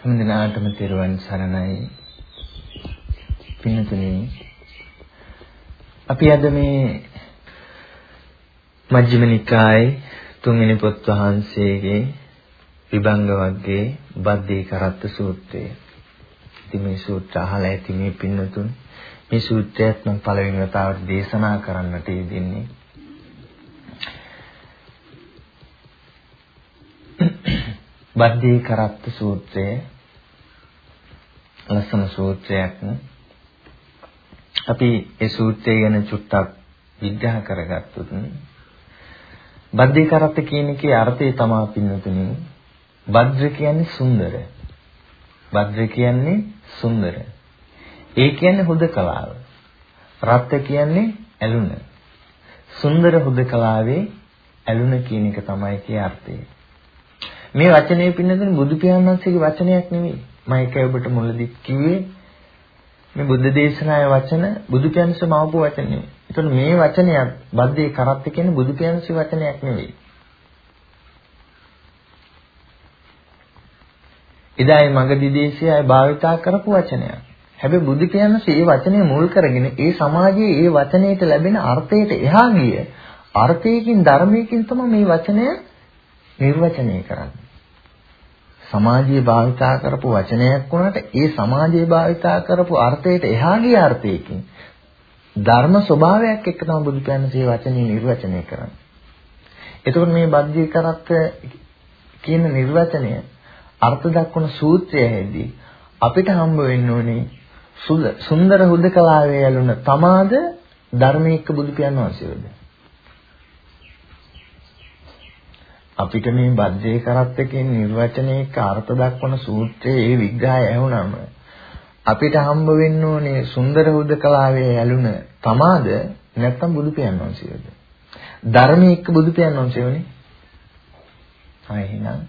හැමදිනාටම තෙරුවන් සරණයි. පින්තුනි අපි අද මේ මජ්ක්‍ධිම නිකායේ තුන්වෙනි පොත් වහන්සේගේ විභංග වර්ගයේ බද්දේ කරත්ත සූත්‍රය. ඉතින් මේ සූත්‍ර අහලා ඇති මේ පින්නතුන් මේ සූත්‍රයත් මම පළවෙනි වතාවට දේශනා කරන්නට යෙදෙන්නේ. බද්දේ කරත්ත සූත්‍රය ලස්සන සූත්‍රයක්. අපි ඒ සූත්‍රය ගැන චුට්ටක් විග්‍රහ කරගත්තොත් බද්දේ කරත්ත කියන එකේ අර්ථය තමයි පින්නතුනි. භද්‍ර කියන්නේ සුන්දර. භද්‍ර කියන්නේ සුන්දර. ඒ කියන්නේ හුදකලාව. රත්ත කියන්නේ ඇලුන. සුන්දර හුදකලාවේ ඇලුන කියන එක තමයි කිය අර්ථය. මේ වචනේ පින්නතුනි බුදු පියාණන් වහන්සේගේ වචනයක් නෙවෙයි. මම ඒකයි ඔබට මුලදී කිව්වේ මේ බුද්ධ දේශනාවේ වචන බුදු පියාණන්සේ මවපු වචන නෙවෙයි. ඒතකොට මේ වචනයක් බද්දේ කරත් කියන්නේ බුදු පියාණන්සේ වචනයක් නෙවෙයි. ඉදායි මගදී දේශයේ අය භාවිතා කරපු වචනයක්. හැබැයි බුදු පියාණන්සේ මේ වචනේ මුල් කරගෙන ඒ සමාජයේ ඒ වචනයට ලැබෙන අර්ථයට එහා ගිය අර්ථයකින් ධර්මයකින් තමයි මේ වචනය නිර්වචනය කරන්නේ. සමාජයේ භාවිතා කරපු වචනයක් වුණාට ඒ සමාජයේ භාවිතා කරපු අර්ථයට එහා ගිය අර්ථයකින් ධර්ම ස්වභාවයක් එක්ක තමයි බුදු පියාණන්සේ වචනේ නිර්වචනය කරන්නේ. එතකොට මේ බද්ධී කරත් කියන නිර්වචනය අර්ථ දක්වන සූත්‍රයේදී අපිට හම්බ වෙන්න ඕනේ සුන්දර හුදකලාවේ යලුන තමාද ධර්මයේක බුදු පියාණන් වහන්සේවද අපිට මේ බද්ධේ කරත්තකින් නිර්වචනයක අර්ථ දක්වන සූත්‍රයේ ඒ විග්‍රහය ඇහුනම අපිට හම්බ වෙන්න ඕනේ සුන්දර හුදකලාවේ ඇලුන තමාද නැත්නම් බුදු පියාණන් වහන්සේද? ධර්මයේ එක්ක බුදු පියාණන් වහන්සේවනේ ආ එහෙනම්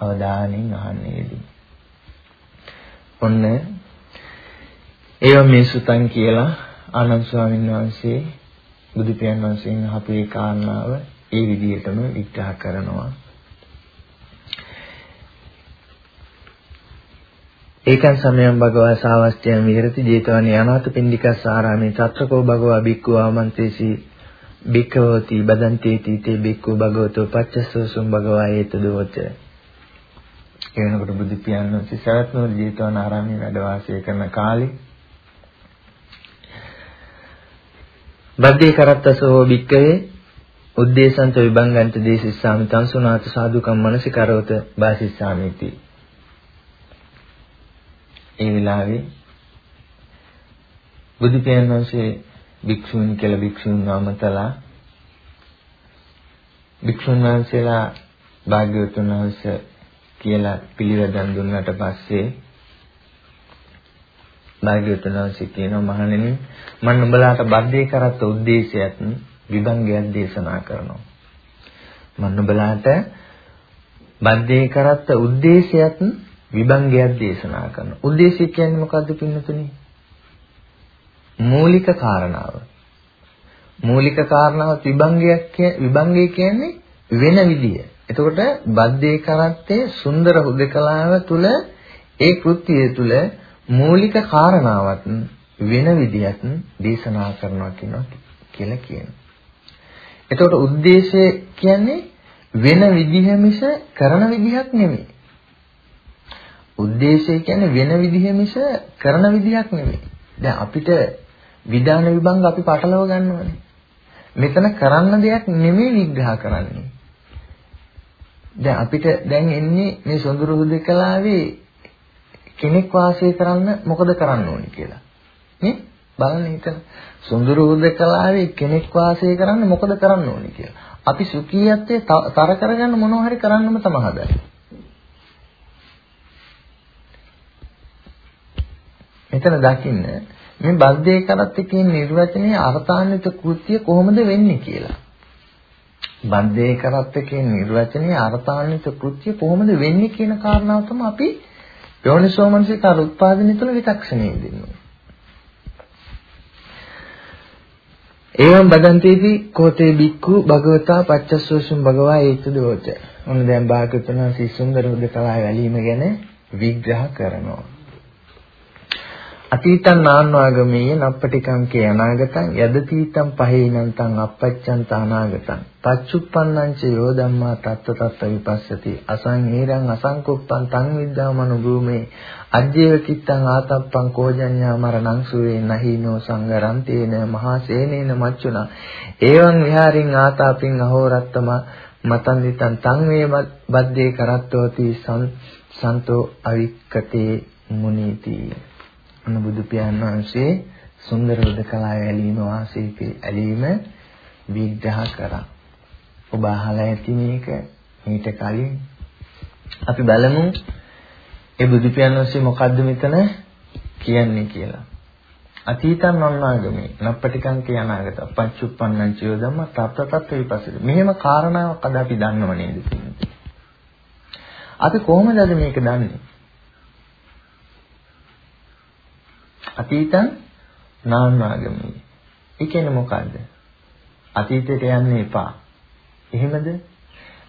අවධානයෙන් අහන්නේදී ඔන්න ඒව මේ සුතන් කියලා ආනන්ද ස්වාමීන් වහන්සේ බුදු පියාණන් වහන්සේගෙන් අහපු ඒ කාරණාව ඒ විදිහටම විග්‍රහ කරනවා. ඒකන් සමයන් භගවා සාවස්ත්‍යයන් විහෙරති ජේතවනී අනාථ පින්ඩිකස් ආරාමේ తත්‍රකෝ භගවා බික්ඛු ආමන්ත්‍රේසි බික්ඛවති බදන්තේ තීතේ බික්ඛු භගවතෝ පච්චස්සෝසුම් භගවා ඒතදෝච එනකොට බුදු පියාණන් වහන්සේ සවැත්නුවර ජේතවන ආරාමයේ වැඩ වාසය කරන කාලේ බද්දේ කරත්තසෝ බික්කවේ උද්දේශන්ත විභංගන්ත දේශිස්සාමි තංසුනාත සාදුකම් මනසිකරවත වාසිස්සාමිති. ඒ විලාවේ බුදු පියාණන් වහන්සේ භික්ෂුන් කියලා භික්ෂුන් වමතලා භික්ෂුන් වහන්සේලා භාග්‍යවතුන් වහන්සේ කියලා පිළිවෙදන් දුන්නාට පස්සේ භාග්‍යවතුන් වහන්සේ කියනවා මහණෙනි මම නුඹලාට බද්ධේ කරත් උද්දේශයත් විභංගයක් දේශනා කරනවා. මන්න බලාට බද්දේ කරත්ත ಉದ್ದೇಶයත් විභංගයක් දේශනා කරනවා. ಉದ್ದೇಶය කියන්නේ මොකද්ද පින්නතුනි? මූලික කාරණාව. මූලික කාරණාව විභංගයක් විභංගය කියන්නේ වෙන විදිය. එතකොට බද්දේ කරත්තේ සුන්දර හුදකලාව තුළ ඒ කෘත්‍යය තුළ මූලික කාරණාවත් වෙන විදියක් දේශනා කරනවා කියනවා කියලා කියනවා. එතකොට ಉದ್ದೇಶය කියන්නේ වෙන විදිහ මිස කරන විදිහක් නෙමෙයි. ಉದ್ದೇಶය කියන්නේ වෙන විදිහ මිස කරන විදිහක් නෙමෙයි. දැන් අපිට විධාන විභංග අපි පටලව ගන්නවනේ. මෙතන කරන්න දෙයක් නෙමෙයි විග්‍රහ කරන්නේ. දැන් අපිට දැන් එන්නේ මේ සොඳුරු හුදකලාවේ කෙනෙක් වාසය කරන්න මොකද කරන්න ඕනි කියලා. නේ? බලන්න හිතලා සුන්දර උදකලාවේ කෙනෙක් වාසය කරන්න මොකද කරන්න ඕනේ කියලා. අපි සුඛීයත්වයේ තර කරගන්න මොනවා හරි කරන්නම තමයි හදන්නේ. මෙතන දකින්න මේ බද්දේ කරත් කියන නිර්වචනයේ අර්ථාන්විත කෘත්‍ය කොහොමද වෙන්නේ කියලා. බද්දේ කරත් කියන නිර්වචනයේ අර්ථාන්විත කෘත්‍ය කොහොමද වෙන්නේ කියන කාරණාව තමයි අපි යෝනිසෝමනසිකාර උත්පාදනය තුළ විචක්ෂණය දෙන්නේ. එවම් බදන්තේති කෝතේ බික්කු භගවතා පච්චස්සෝසුම් භගවා ඒතුදෝච. ඔන්න දැන් භාගතුන් වහන්සේ සුන්දර උදකලා වැලීම ගැන විග්‍රහ කරනවා. අතීතං නාන්වාගමේය නප්පටිකංකේ අනාගතං යදතීතං පහේනන්තං අපච්චන්ත අනාගතං. පච්චුප්පන්නං ච යෝ ධම්මා තත්ත තත්ත විපස්සති. අසංහේරං අසංකුප්පං තං විද්දාමනු භූමේ අජ්ජේව කිත්තං ආතප්පං කෝජඤ්ඤා මරණං සුවේ නහීනෝ සංගරන්තේන මහා සේනේන මච්චුනා එවං විහාරින් ආතාපින් අහෝරත්තම මතන් දිතං තං වේ බද්දේ කරත්තෝති සන්තෝ අවික්කතේ මුනීති. අන්න බුදු පියාණන් වහන්සේ සුන්දර උදකලාය ඇලීම වාසීකේ ඇලීම විග්‍රහ කරා. ඔබ අහලා ඇති මේක මීට කලින් අපි බලමු ඒ බුදු පියාණන් වහන්සේ මොකද්ද මෙතන කියන්නේ කියලා. අතීතං අනාගමේ නප්පටිකං කිය අනාගත පච්චුප්පන්නං චිය ධම්ම තත්ත තත්ත විපස්සද. මෙහෙම කාරණාවක් අද අපි දන්නව නේද? අපි කොහොමද මේක දන්නේ? අතීතං නානාගමී. ඒ කියන්නේ මොකද්ද? අතීතයට යන්න එපා. එහෙමද?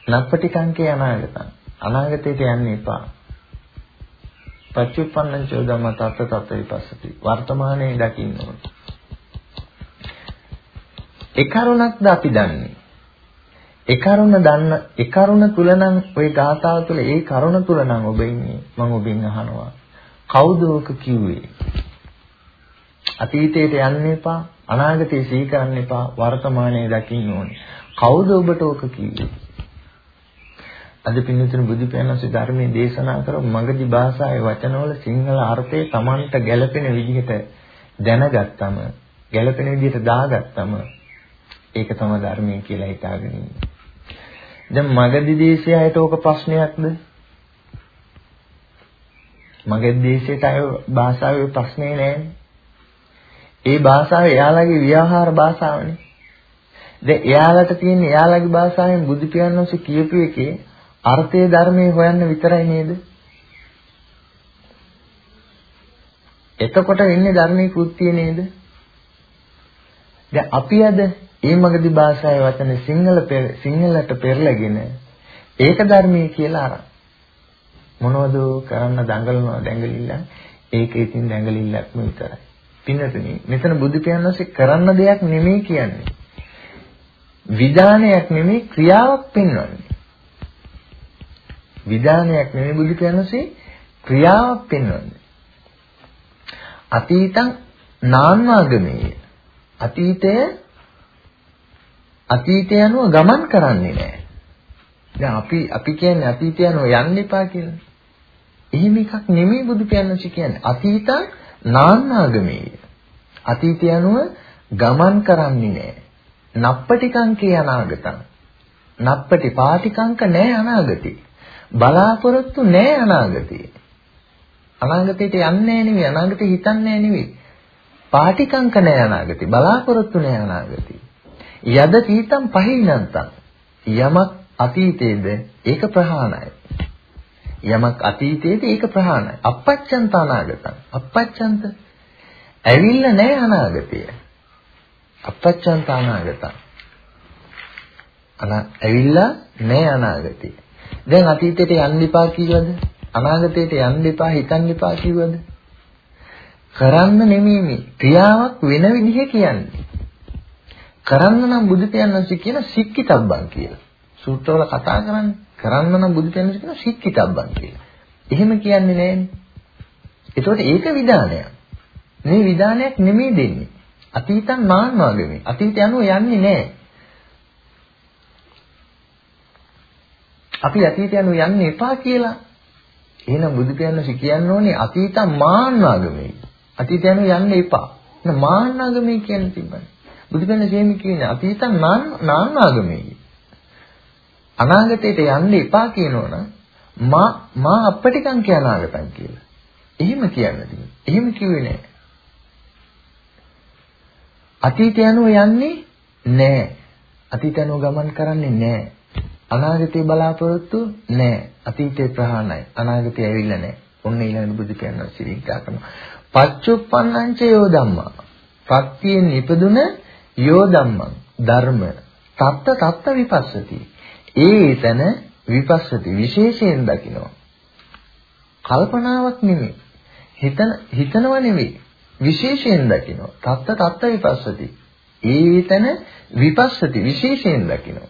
නප්පටිකංකේ අනාගතං. අනාගතයට යන්න එපා. පච්චුප්පන්නං චෝදම තත්ත තත්ත විපස්සති. වර්තමානයේ දකින්න ඕනේ. ඒ කරුණක්ද අපි දන්නේ. ඒ කරුණ දන්න ඒ කරුණ තුල නම් ওই ගාථාව තුල ඒ කරුණ තුල නම් ඔබ ඉන්නේ මම ඔබෙන් අහනවා කවුද ඔක කිව්වේ අතීතයට යන්න එපා, අනාගතේ සිහි කරන්න එපා, වර්තමානයේ දකින්න ඕනේ. කවුද ඔබට ඕක කිව්වේ? අද පින්නතුන බුදු පියාණන්සේ ධර්මයේ දේශනා කර මගධි භාෂාවේ වචනවල සිංහල අර්ථය Tamanට ගැළපෙන විදිහට දැනගත්තම, ගැළපෙන විදිහට දාගත්තම ඒක තමයි ධර්මයේ කියලා හිතාගෙන ඉන්නේ. දැන් මගධි දේශයයට ඕක ප්‍රශ්නයක්ද? මගධි දේශයට අය භාෂාවේ ප්‍රශ්නේ නැහැ. ඒ භාෂාව එයාලගේ ව්‍යවහාර භාෂාවනේ. දැන් එයාලට තියෙන එයාලගේ භාෂාවෙන් බුදු පියාණන්සේ කියපු එකේ අර්ථය ධර්මයේ හොයන්න විතරයි නේද? එතකොට වෙන්නේ ධර්මයේ කෘත්‍යය නේද? දැන් අපි අද ඒ මගදී භාෂාවේ වචන සිංහල සිංහලට පෙරලගෙන ඒක ධර්මයේ කියලා අර මොනවද කරන්න දඟලනවා දැඟලිලා ඒක ඉතින් දැඟලිල්ලක්ම විතරයි. පින්නතුනි මෙතන බුදු පියාණන්සේ කරන්න දෙයක් නෙමෙයි කියන්නේ. විධානයක් නෙමෙයි ක්‍රියාවක් පෙන්වන්නේ. විධානයක් නෙමෙයි බුදු පියාණන්සේ ක්‍රියාවක් පෙන්වන්නේ. අතීතං නාන්වාගමේ අතීතය අතීතය යනුව ගමන් කරන්නේ නැහැ. දැන් අපි අපි කියන්නේ අතීතය යනුව යන්න එපා කියලා. එහෙම එකක් නෙමෙයි බුදු පියාණන්සේ කියන්නේ. අතීතං නාන්නාගමේ අතීතය අනුව ගමන් කරන්නේ නැහැ. නප්පටිකංකේ අනාගතං. නප්පටි පාටිකංක නැහැ අනාගතේ. බලාපොරොත්තු නැහැ අනාගතේ. අනාගතයට යන්නේ නෙවෙයි අනාගතේ හිතන්නේ නෙවෙයි. පාටිකංක නැහැ අනාගතේ. බලාපොරොත්තු නැහැ අනාගතේ. යද තීතම් පහිනන්තං. යමක් අතීතයේද ඒක ප්‍රහාණයි. යමක් අතීතයේද ඒක ප්‍රහාණයි. අපච්චන්ත අනාගතං. අපච්චන්ත ඇවිල්ලා නැහැ අනාගතය. අපච්චන්ත අනාගතං. අන ඇවිල්ලා නැහැ අනාගතය. දැන් අතීතයට යන්න එපා කිව්වද? අනාගතයට යන්න එපා හිතන්න එපා කිව්වද? කරන්න නෙමෙයි මේ ක්‍රියාවක් වෙන විදිහ කියන්නේ. කරන්න නම් බුදු පියාණන්සේ කියන සික්කිතබ්බන් කියලා. සූත්‍රවල කතා කරන්නේ කරන්න නම් බුදු පියාණන්සේ කියන සික්කිතබ්බන් කියලා. එහෙම කියන්නේ නෑනේ. ඒතකොට ඒක විධානයක්. මේ විධානයක් නෙමෙයි දෙන්නේ. අතීතං මාන්වාගමේ. අතීතය අනුව යන්නේ නැහැ. අපි අතීතය අනුව යන්න එපා කියලා. එහෙනම් බුදු පියාණන් කියන්න ඕනේ අතීතං මාන්වාගමේ. අතීතය අනුව යන්න එපා. එහෙනම් මාන්වාගමේ කියන්නේ තිබ්බනේ. බුදු පියාණන් එහෙම කියන්නේ අතීතං නාන්වාගමේ. අනාගතයට යන්න එපා කියනවනම් මා මා අපටිකං කියන අනාගතං කියලා. එහෙම කියන්නේ. එහෙම කිව්වේ නෑ. අතීතය අනුව යන්නේ නැහැ. අතීතය අනුව ගමන් කරන්නේ නැහැ. අනාගතේ බලාපොරොත්තු නැහැ. අතීතේ ප්‍රහාණයි. අනාගතේ ඇවිල්ලා නැහැ. ඔන්න ඊළඟ බුදු කියනවා සිරිකා කරනවා. පච්චුප්පන්නංච යෝ ධම්මා. ප්‍රත්‍යයෙන් නිපදුන යෝ ධම්මං ධර්ම තත්ත තත්ත විපස්සති. ඒ එතන විපස්සති විශේෂයෙන් දකිනවා. කල්පනාවක් නෙමෙයි. හිතන හිතනව නෙමෙයි. විශේෂයෙන් දකිනවා. තත්ත තත්ත විපස්සති. ඒතන විපස්සති විශේෂයෙන් දකිනවා.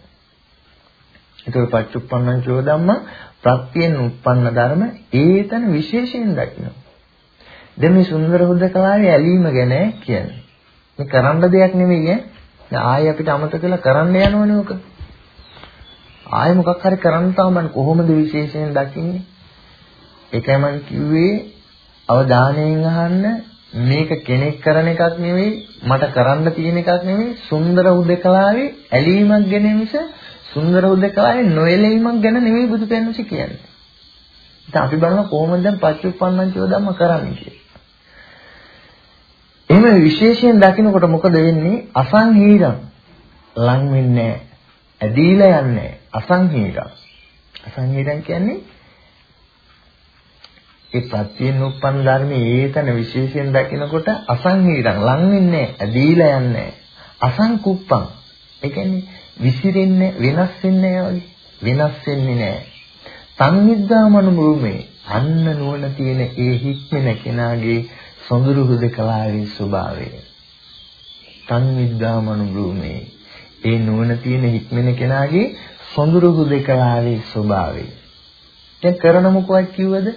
ඒතකොට පච්චුප්පන්නං චෝ ධම්ම ප්‍රත්‍යයෙන් උප්පන්න ධර්ම ඒතන විශේෂයෙන් දකිනවා. දැන් මේ සුන්දර හුදකලාවේ ඇලීම ගැන කියන්නේ. මේ කරන්න දෙයක් නෙමෙයි ඈ. දැන් ආයෙ අපිට අමතක කරලා කරන්න යනවනේ ඔක. ආයෙ මොකක් හරි කරන්න තාම කොහොමද විශේෂයෙන් දකින්නේ? ඒකයි මම කිව්වේ අවධානයෙන් අහන්න මේක කෙනෙක් කරන එකක් නෙවෙයි මට කරන්න තියෙන එකක් නෙවෙයි සුන්දර උදකලාවේ ඇලීමක් ගැන මිස සුන්දර උදකලාවේ නොයැලීමක් ගැන නෙවෙයි බුදු පෙන්වන්නේ කියන්නේ. ඉතින් අපි බලමු කොහොමද දැන් පච්චුප්පන්නං චෝ ධම්ම කරන්නේ කියලා. එහෙම විශේෂයෙන් දකින්නකොට මොකද වෙන්නේ? අසංහීරම් ලං වෙන්නේ ඇදීලා යන්නේ අසංහීරම්. අසංහීරම් කියන්නේ ඒ ප්‍රත්‍යයෙන් උප්පන් ධර්මයේ ඒතන විශේෂයෙන් දකිනකොට අසංහීරම් ලං වෙන්නේ ඇදීලා යන්නේ අසංකුප්පං. ඒ කියන්නේ විසිරෙන්නේ වෙනස් වෙන්නේ වගේ වෙනස් වෙන්නේ නැහැ. සංනිද්දාමනුභූමේ අන්න නුවණ තියෙන ඒ හික්මන කෙනාගේ සොඳුරු හුදකලාවේ ස්වභාවය. සංනිද්දාමනුභූමේ ඒ නුවණ තියෙන හික්මන කෙනාගේ සොඳුරු හුදකලාවේ ස්වභාවය. දැන් කරන මොකක්ද කිව්වද?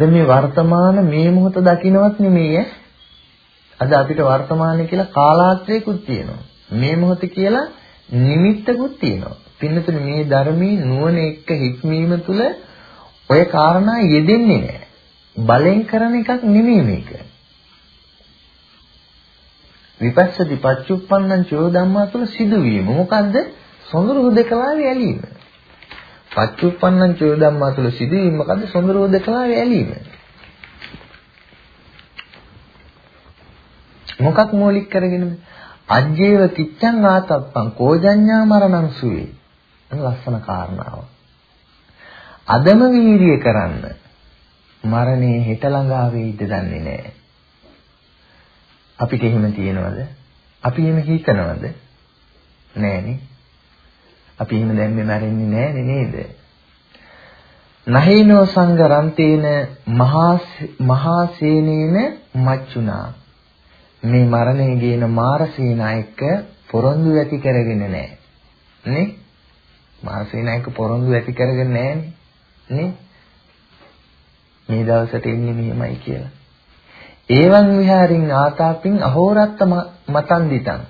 දැන් මේ වර්තමාන මේ මොහොත දකින්නවත් නෙමෙයි අද අපිට වර්තමානයේ කියලා කාලාත්‍රයකුත් තියෙනවා. මේ මොහොත කියලා නිමිත්තකුත් තියෙනවා. පින්නතුනේ මේ ධර්මයේ නුවණ එක්ක හික්මීම තුළ ඔය කාරණා යෙදෙන්නේ නැහැ. බලෙන් කරන එකක් නෙමෙයි මේක. විපස්සති පච්චුප්පන්නං චෝ ධම්මා තුළ සිදුවීම. මොකද්ද? සොඳුරු හුදකලාවේ ඇලීම. පච්චුප්පන්නං චෝ ධම්මා තුළ සිදුවීම මොකද්ද? සොඳුරු හුදකලාවේ ඇලීම. මොකක් මූලික කරගෙනද? අජ්ජේව කිච්ඡං ආතප්පං කෝජඤ්ඤා මරණං සුවේ. ලස්සන කාරණාව. අදම වීරිය කරන්න මරණය හෙට ළඟා වෙයිද දන්නේ නැහැ. අපිට එහෙම තියෙනවද? අපි එහෙම හිතනවද? නෑනේ. අපි එහෙම දැන් මේ මැරෙන්නේ නෑනේ නේද? නහේනෝ සංගරන්තේන මහා මහා සේනේන මච්චුනා මේ මරණය ගේන මාරසේනා එක්ක පොරොන්දු ඇති කරගෙන නැහැ. නේ? මාරසේනා එක්ක පොරොන්දු ඇති කරගෙන නැහැනේ. නේ? මේ දවසට එන්නේ මෙහෙමයි කියලා. ඒවන් විහාරින් ආතාපින් අහෝරත්ත මතන් දිතං.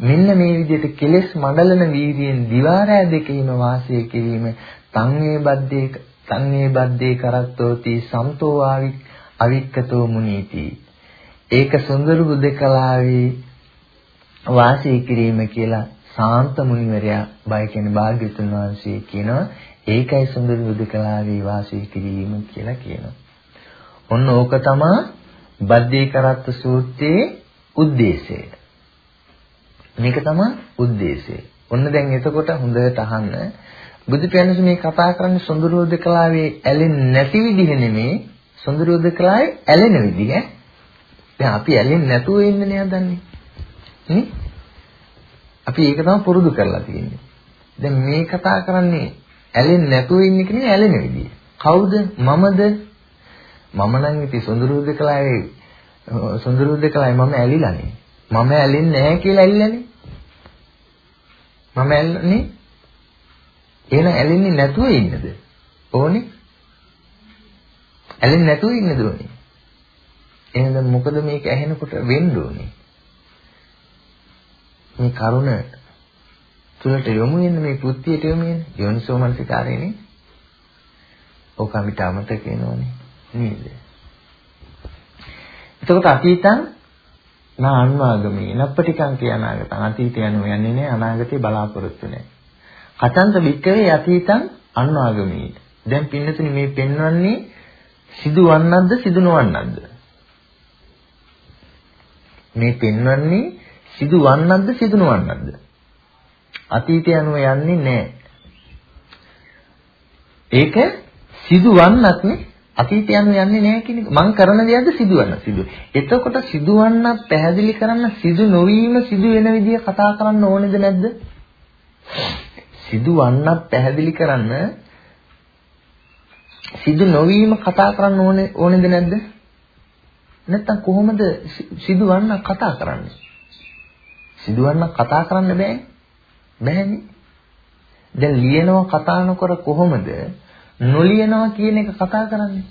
මෙන්න මේ විදිහට කෙලෙස් මඩලන වීර්යෙන් දිවාරෑ දෙකේම වාසය කිරීම තන්වේ බද්දේ තන්වේ බද්දේ කරත්තෝති සම්තෝ අවික්කතෝ මුනීති ඒක සුන්දර බුදකලාවේ වාසය කිරීම කියලා සාන්ත මුනිවරයා බය කියන භාග්‍යතුන් වහන්සේ කියනවා ඒකයි සුන්දර බුදකලාවේ වාසය කිරීම කියලා කියනවා. ඔන්න ඕක තමයි බද්දේ කරත්ත සූත්‍රයේ ಉದ್ದೇಶය. මේක තමයි ಉದ್ದೇಶය. ඔන්න දැන් එතකොට හොඳට අහන්න බුදු පියාණන් මේ කතා කරන්නේ සොඳුරෝදකලාවේ ඇලෙන්නේ නැති විදිහ නෙමේ සොඳුරෝදකලාවේ ඇලෙන විදිහ. දැන් අපි ඇලෙන්නේ නැතුව ඉන්නනේ හදන්නේ. නේ? අපි ඒක තමයි පුරුදු කරලා තියෙන්නේ. දැන් මේ කතා කරන්නේ ඇලෙන්නේ නැතුව ඉන්න එක නෙමෙයි ඇලෙන විදිය. කවුද? මමද? මම නම් ඉතින් සොඳුරුද්දකලාවේ සොඳුරුද්දකලාවේ මම ඇලිලානේ. මම ඇලෙන්නේ නැහැ කියලා ඇලිලානේ. මම ඇල්ලන්නේ එහෙනම් ඇලෙන්නේ නැතුව ඉන්නද? ඕනේ? ඇලෙන්නේ නැතුව ඉන්නද ඕනේ? එහෙනම් මොකද මේක ඇහෙනකොට වෙන්න ඕනේ? මේ කරුණ තුලට යොමු වෙන මේ කෘත්‍යයට යොමු වෙන යෝනිසෝ මනසිකාරයනේ. ඕක අපිට අමතක වෙනෝනේ නේද? එතකොට අතීතං නා අන්වාගමී නප්පටිකං කියනාගතං අතීතය යනු යන්නේ නැහැ අනාගතේ බලාපොරොත්තු නැහැ. කතන්ත වික්කවේ අතීතං අන්වාගමී. දැන් පින්නතුනි මේ පෙන්වන්නේ සිදුවන්නක්ද සිදු නොවන්නක්ද? මේ පෙන්වන්නේ සිදුවන්නක්ද සිදු නොවන්නක්ද? අතීතය අනුව යන්නේ නැහැ. ඒක සිදුවන්නක් නේ අතීතය අනුව යන්නේ නැහැ කියන එක මං කරන දෙයක්ද සිදුවන්න සිදු. එතකොට සිදුවන්නක් පැහැදිලි කරන්න සිදු නොවීම සිදු වෙන විදිය කතා කරන්න ඕනේද නැද්ද? සිදුවන්නක් පැහැදිලි කරන්න සිදු නොවීම කතා කරන්න ඕනේ ඕනේද නැද්ද? නැත්තම් කොහොමද සිදුවන්න කතා කරන්නේ? සිදුවන්න කතා කරන්න බෑ. බෑනේ. දැන් ලියනවා කතා නොකර කොහොමද නොලියනවා කියන එක කතා කරන්නේ?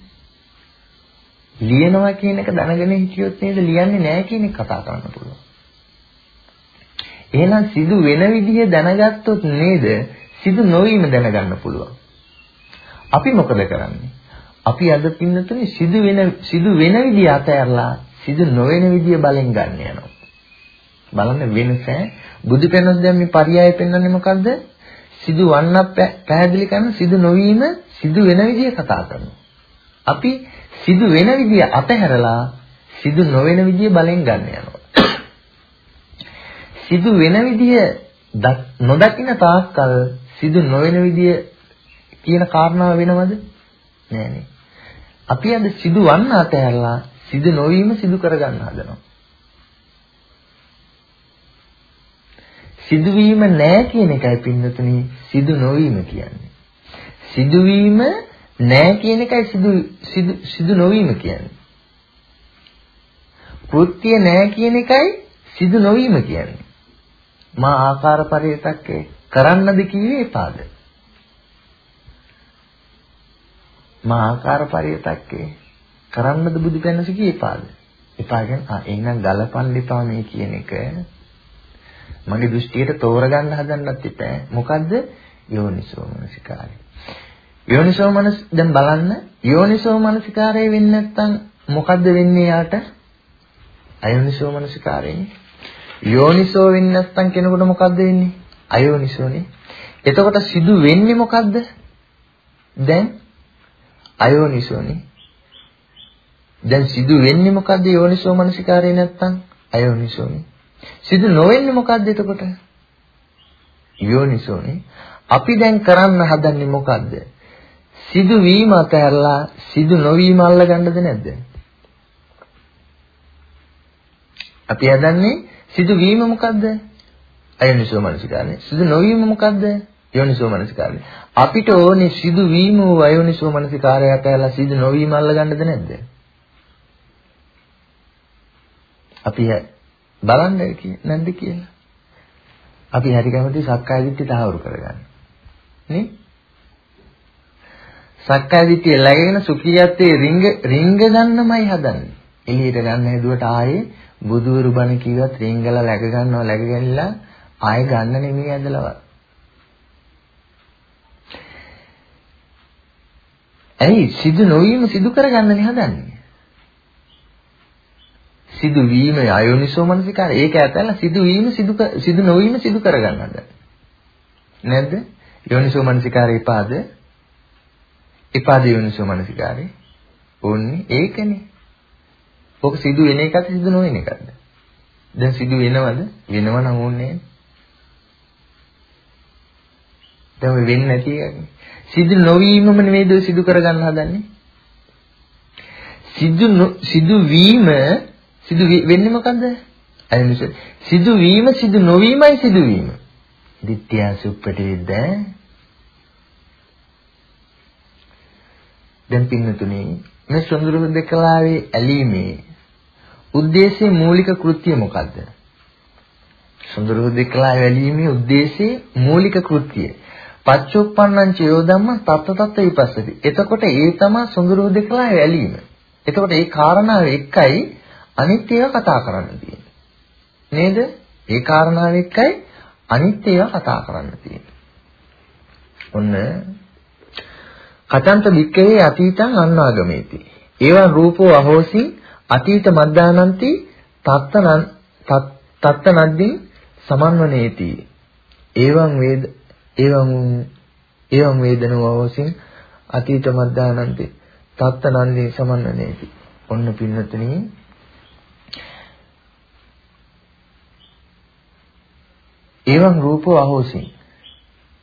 ලියනවා කියන එක දැනගෙන හිටියොත් නේද ලියන්නේ නැහැ කියන එක කතා කරන්න පුළුවන්. එහෙනම් සිදු වෙන විදිහ දැනගත්තොත් නේද සිදු නොවීම දැනගන්න පුළුවන්. අපි මොකද කරන්නේ? අපි අද පින්නතුනේ සිදු වෙන සිදු වෙන විදිය අතහැරලා සිදු නොවන විදිය බලෙන් ගන්න යනවා. බලන්න වෙනස බුදු කෙනෙක් දැන් මේ පරයය පෙන්වන්නේ මොකද්ද? සිදු වන්නක් පැහැදිලි කරන සිදු නොවීම සිදු වෙන විදිය කතා කරනවා. අපි සිදු වෙන විදිය අතහැරලා සිදු නොවන විදිය බලෙන් ගන්න යනවා. සිදු වෙන විදිය නොදකින්න තාක්කල් සිදු නොවන විදිය කියන කාරණාව වෙනවද? නෑනේ. අපි අද සිදුවන්න අතහැරලා සිදු නොවීම සිදු කරගන්න හදනවා. සිදුවීම නෑ කියන එකයි පින්නතුනි සිදු නොවීම කියන්නේ. සිදුවීම නෑ කියන එකයි සිදු සිදු සිදු නොවීම කියන්නේ. කෘත්‍ය නෑ කියන එකයි සිදු නොවීම කියන්නේ. මා ආකාර පරිතක්කේ කරන්නද කිව්වේ එපාද? මා ආකාර පරිතක්කේ කරන්නද බුදු කෙනස කීපාද? එපා කියන්නේ ආ එහෙනම් ගලපන්න එපා මේ කියන එක මගේ දෘෂ්ටියට තෝරගන්න හදන්නත් එපා. මොකද්ද? යෝනිසෝ මනසිකාරය. යෝනිසෝ මනස දැන් බලන්න යෝනිසෝ මනසිකාරය වෙන්නේ නැත්නම් මොකද්ද වෙන්නේ යාට? අයෝනිසෝ මනසිකාරයනේ. යෝනිසෝ වෙන්නේ නැත්නම් කෙනෙකුට මොකද්ද වෙන්නේ? අයෝනිසෝනේ. එතකොට සිදු වෙන්නේ මොකද්ද? දැන් අයෝනිසෝනේ. දැන් සිදු වෙන්නේ මොකද්ද යෝනිසෝ මනසිකාරය නැත්තම් අයෝනිසෝනේ. සිදු නොවෙන්නේ මොකද්ද එතකොට? යෝනිසෝනේ. අපි දැන් කරන්න හදන්නේ මොකද්ද? සිදු වීම අතහැරලා සිදු නොවීම අල්ලගන්නද නැද්ද? අපි හදන්නේ සිදු වීම මොකද්ද? අයෝනිසෝ මනසිකාරය. සිදු නොවීම මොකද්ද? යෝනිසෝ මනසිකාරය. අපිට ඕනේ සිදු වීම වූ අයෝනිසෝ මනසිකාරය අතහැරලා සිදු නොවීම අල්ලගන්නද නැද්ද? අපි බලන්න නැද්ද කියලා. අපි හරි කැමති සක්කාය දිට්ඨිය තහවුරු කරගන්න. නේ? සක්කාය දිට්ඨිය läගෙන සුඛියත්තේ රිංග රිංග ගන්නමයි හදන්නේ. එළියට ගන්න හැදුවට ආයේ බුදුවරු බණ කිව්වත් රිංගලා läග ගන්නවා läග ගන්නලා ආයෙ ගන්න නෙමෙයි ඇදලවත්. ඇයි සිදු නොවීම සිදු කරගන්නනේ හදන්නේ. සිදු වීම අයෝනිසෝ මනසිකාර ඒක ඇතැල්ලා සිදු වීම සිදු සිදු නොවීම සිදු කරගන්න හදන්නේ. නැද්ද? යෝනිසෝ මනසිකාරේ පාද එපාද යෝනිසෝ මනසිකාරේ ඕන්නේ ඒකනේ. ඔක සිදු වෙන එකද සිදු නොවන එකද? දැන් සිදු වෙනවද? වෙනව නම් ඕනේ දැන් ඔය වෙන්නේ නැති එකනේ. සිදු නොවීමම නෙමෙයිද සිදු කරගන්න හදන්නේ? සිදු සිදු වීම සිදු වෙන්නේ මොකද්ද? අනිස සිදුවීම සිදු නොවීමයි සිදුවීම. ditthiya suppati vidda දැන් පින්නතුනේ මේ සොඳුරු දෙකලාවේ ඇලීමේ ಉದ್ದೇಶයේ මූලික කෘත්‍යය මොකද්ද? සොඳුරු දෙකලාවේ ඇලීමේ ಉದ್ದೇಶයේ මූලික කෘත්‍යය පච්චුප්පන්නං චයෝ ධම්ම තත්ත තත්ත විපස්සති. එතකොට ඒ තමයි සොඳුරු දෙකලාවේ ඇලීම. එතකොට ඒ කාරණාව එකයි අනිත් ඒවා කතා කරන්න තියෙන්නේ. නේද? ඒ කාරණාව එකයි අනිත් ඒවා කතා කරන්න තියෙන්නේ. ඔන්න කතන්ත වික්කේ අතීතං අන්නාගමේති. ඒවා රූපෝ අහෝසි අතීත මද්දානන්ති තත්තනං තත්ත නද්දී සමන්වනේති. ඒවං වේද එවං එවං වේදනෝ වශයෙන් අතීත මද්දානන්ති තත්ත නන්දේ සමන්නනේති ඔන්න පින්නතනි එවං රූපෝ අහෝසි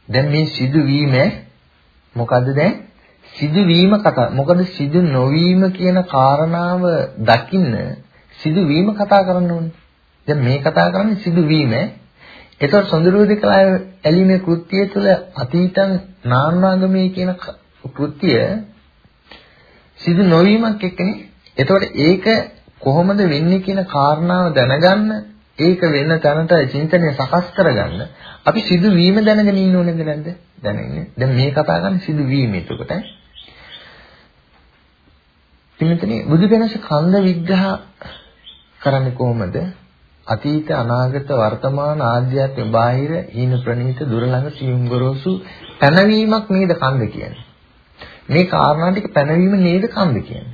දැන් මේ සිදුවීම මොකද්ද දැන්? සිදුවීම කතා. මොකද සිදු නොවීම කියන කාරණාව දකින්න සිදුවීම කතා කරන්න ඕනේ. දැන් මේ කතා කරන්නේ සිදුවීම. එතකොට සොඳුරුවේදී කලාව ඇලීමේ කෘත්‍යය තුළ අතීතං නාන්නාගමේ කියන කෘත්‍ය සිදු නොවීමක් එක්කනේ. එතකොට ඒක කොහොමද වෙන්නේ කියන කාරණාව දැනගන්න ඒක වෙන තැනට චින්තනය සකස් කරගන්න අපි සිදු වීම දැනගෙන ඉන්න ඕනේද නැද්ද? දැනන්නේ. දැන් මේ කතා කරන්නේ සිදු වීම එතකොට. පින්තනේ බුදු දහමේ කන්ද විග්‍රහ කරන්නේ කොහොමද? අතීත අනාගත වර්තමාන ආධ්‍යාත්මික බාහිර හීන ප්‍රනීත දුරළඟ සියුම් ගොරෝසු පැනවීමක් නේද කන්ද කියන්නේ. මේ කාරණා ටික පැනවීම නේද කන්ද කියන්නේ.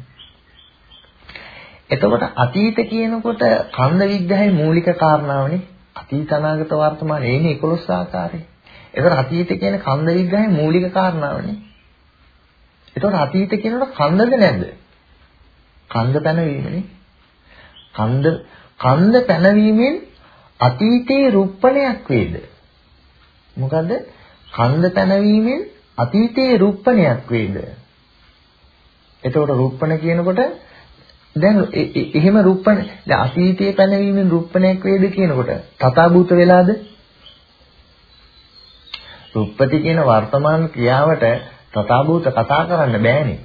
එතකොට අතීත කියනකොට කන්ද විග්‍රහයේ මූලික කාරණාවනේ අතීත අනාගත වර්තමාන එන්නේ 11 ආකාරය. එතකොට අතීත කියන කන්ද විග්‍රහයේ මූලික කාරණාවනේ. එතකොට අතීත කියනකොට කන්දද නැද්ද? කන්ද පැනවීමනේ. කන්ද කන්ද පැනවීමෙන් අතීතයේ රුප්පණයක් වේද? මොකද කන්ද පැනවීමෙන් අතීතයේ රුප්පණයක් වේද? එතකොට රුප්පණ කියනකොට දැන් එහෙම රුප්පණ දැන් අතීතයේ පැනවීමෙන් රුප්පණයක් වේද කියනකොට තථාභූත වෙලාද? රුප්පති කියන වර්තමාන ක්‍රියාවට තථාභූත කතා කරන්න බෑනේ.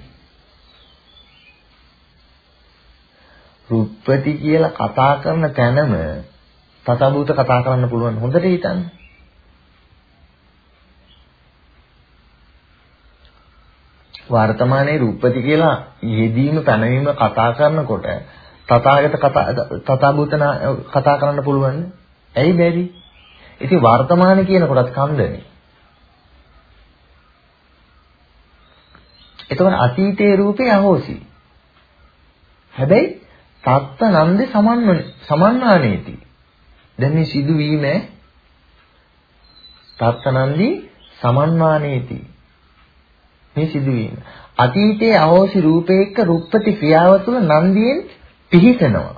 රුප්පති කියලා කතා කරන තැනම තථාභූත කතා කරන්න පුළුවන් හොඳට හිතන්න. වර්තමානයේ රූපති කියලා යෙදීම පැනවීම කතා කරනකොට තථාගත කතා තථාභූත කතා කරන්න පුළුවන්. ඇයි බැරි? ඉතින් වර්තමාන කියන කොටත් කන්දනේ. එතකොට අතීතයේ රූපේ අහෝසි. හැබැයි තත්ත නන්දේ සමන්වන සමන්නානේති. දැන් මේ සිදුවීම තත්ත නන්දි සමන්වානේති. මේ සිදුවීම. අතීතයේ අවෝසි රූපයක රුප්පති ක්‍රියාව තුළ නන්දියෙන් පිහිටනවා.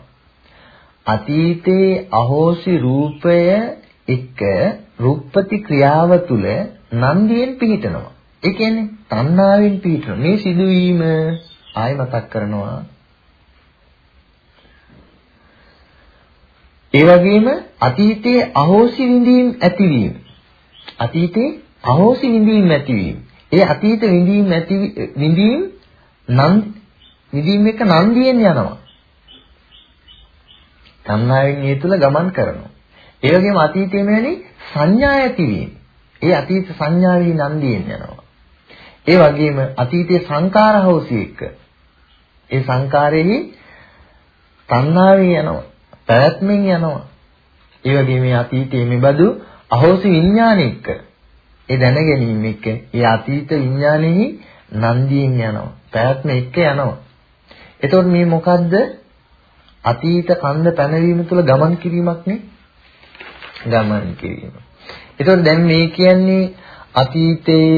අතීතයේ අහෝසි රූපය එක්ක රුප්පති ක්‍රියාව තුළ නන්දියෙන් පිහිටනවා. ඒ කියන්නේ තණ්හාවෙන් පිහිටන මේ සිදුවීම ආයි මතක් කරනවා. ඒ වගේම අතීතයේ අහෝසි විඳීම් ඇතිවීම. අතීතයේ අහෝසි විඳීම් ඇතිවීම. ඒ අතීත විඳීම් ඇති විඳීම් නම් විඳීම් එක නන්දියෙන් යනවා. තණ්හාවෙන් ඒ තුල ගමන් කරනවා. ඒ වගේම අතීතයේ මෙවැනි සංඥා ඇතිවීම. ඒ අතීත සංඥාවේ නන්දියෙන් යනවා. ඒ වගේම අතීතයේ සංකාර හොසි එක්ක ඒ සංකාරෙහි තණ්හාවෙන් යනවා. පැවැත්මෙන් යනවා. ඒ වගේම මේ අතීතයේ මෙබඳු අහෝසි විඥාන එක්ක ඒ දැන ගැනීම එක්ක ඒ අතීත විඥානෙහි නන්දියෙන් යනවා. පැවැත්ම එක්ක යනවා. එතකොට මේ මොකද්ද? අතීත කන්ද පැනවීම තුළ ගමන් කිරීමක් නේ. ගමන් කිරීම. එතකොට දැන් මේ කියන්නේ අතීතේ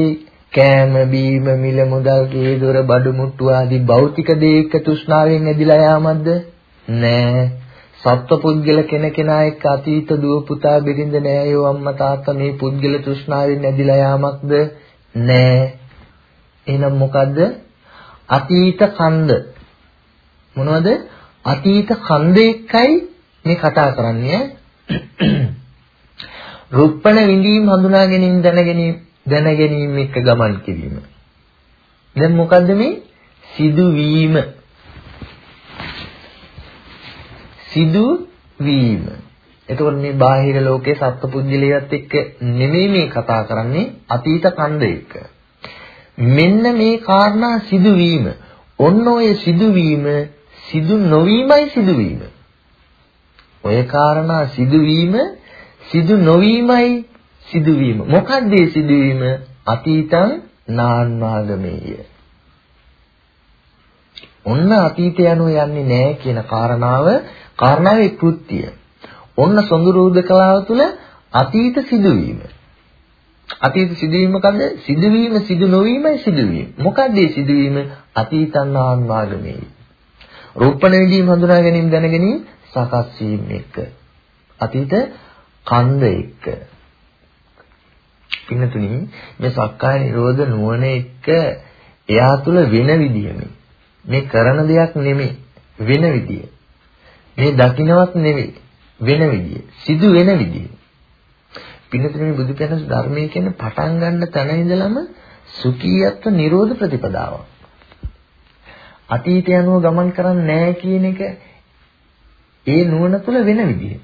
කෑම බීම මිල මුදල් ගේ දොර බඩු මුට්ටු ආදී භෞතික දේක තෘෂ්ණාවෙන් ඇදිලා යාමක්ද? නෑ. සත්වපුද්ගල කෙනකෙනා එක්ක අතීත දුව පුතා බිරිඳ නෑයෝ අම්මා තාත්තා මේ පුද්ගල තෘෂ්ණාවෙන් නැදිලා යාමක්ද? නෑ. එහෙනම් මොකද්ද? අතීත කන්ද. මොනවද? අතීත කන්ද එක්කයි මේ කතා කරන්නේ. රුප්පණ විඳීම් හඳුනා ගැනීම දැන ගැනීම දැන ගැනීම එක්ක ගමන් කිරීම. දැන් මොකද්ද මේ? සිදුවීම. සිදු වීම. එතකොට මේ බාහිර ලෝකයේ සත්පුද්ගලයාත් එක්ක නෙමෙයි මේ කතා කරන්නේ අතීත කන්ද එක්ක. මෙන්න මේ කාරණා සිදුවීම. ඔන්න ඔය සිදුවීම සිදු නොවීමයි සිදුවීම. ඔය කාරණා සිදුවීම සිදු නොවීමයි සිදුවීම. මොකක්ද මේ සිදුවීම? අතීතං නාන්වාගමේය. ඔන්න අතීතය යනෝ යන්නේ නැහැ කියන කාරණාව කාරණාවේ කෘත්‍යය. ඔන්න සොඳුරු උදකලාව තුළ අතීත සිදුවීම. අතීත සිදුවීම මොකද්ද? සිදුවීම සිදු නොවීමයි සිදුවීම. මොකද්ද මේ සිදුවීම? අතීතනාන් වාගමේ. රූපණ විදීම හඳුනා ගැනීම දැන ගැනීම සකස් වීම එක්ක. අතීත කන්ද එක්ක. පින්නතුනි මේ සක්කාය නිරෝධ නුවණ එක්ක එයා තුල වෙන විදියනේ. මේ කරන දෙයක් නෙමෙයි වෙන විදිය. මේ දකින්නවත් නෙවෙයි වෙන විදිය. සිදු වෙන විදිය. පින්නතුනේ බුදු පියාණන් ධර්මයේ කියන්නේ පටන් ගන්න තැන ඉඳලම සුඛීයත්ව නිරෝධ ප්‍රතිපදාවක්. අතීතය අනුව ගමන් කරන්නේ නැහැ කියන එක ඒ නුවණ තුල වෙන විදිහ.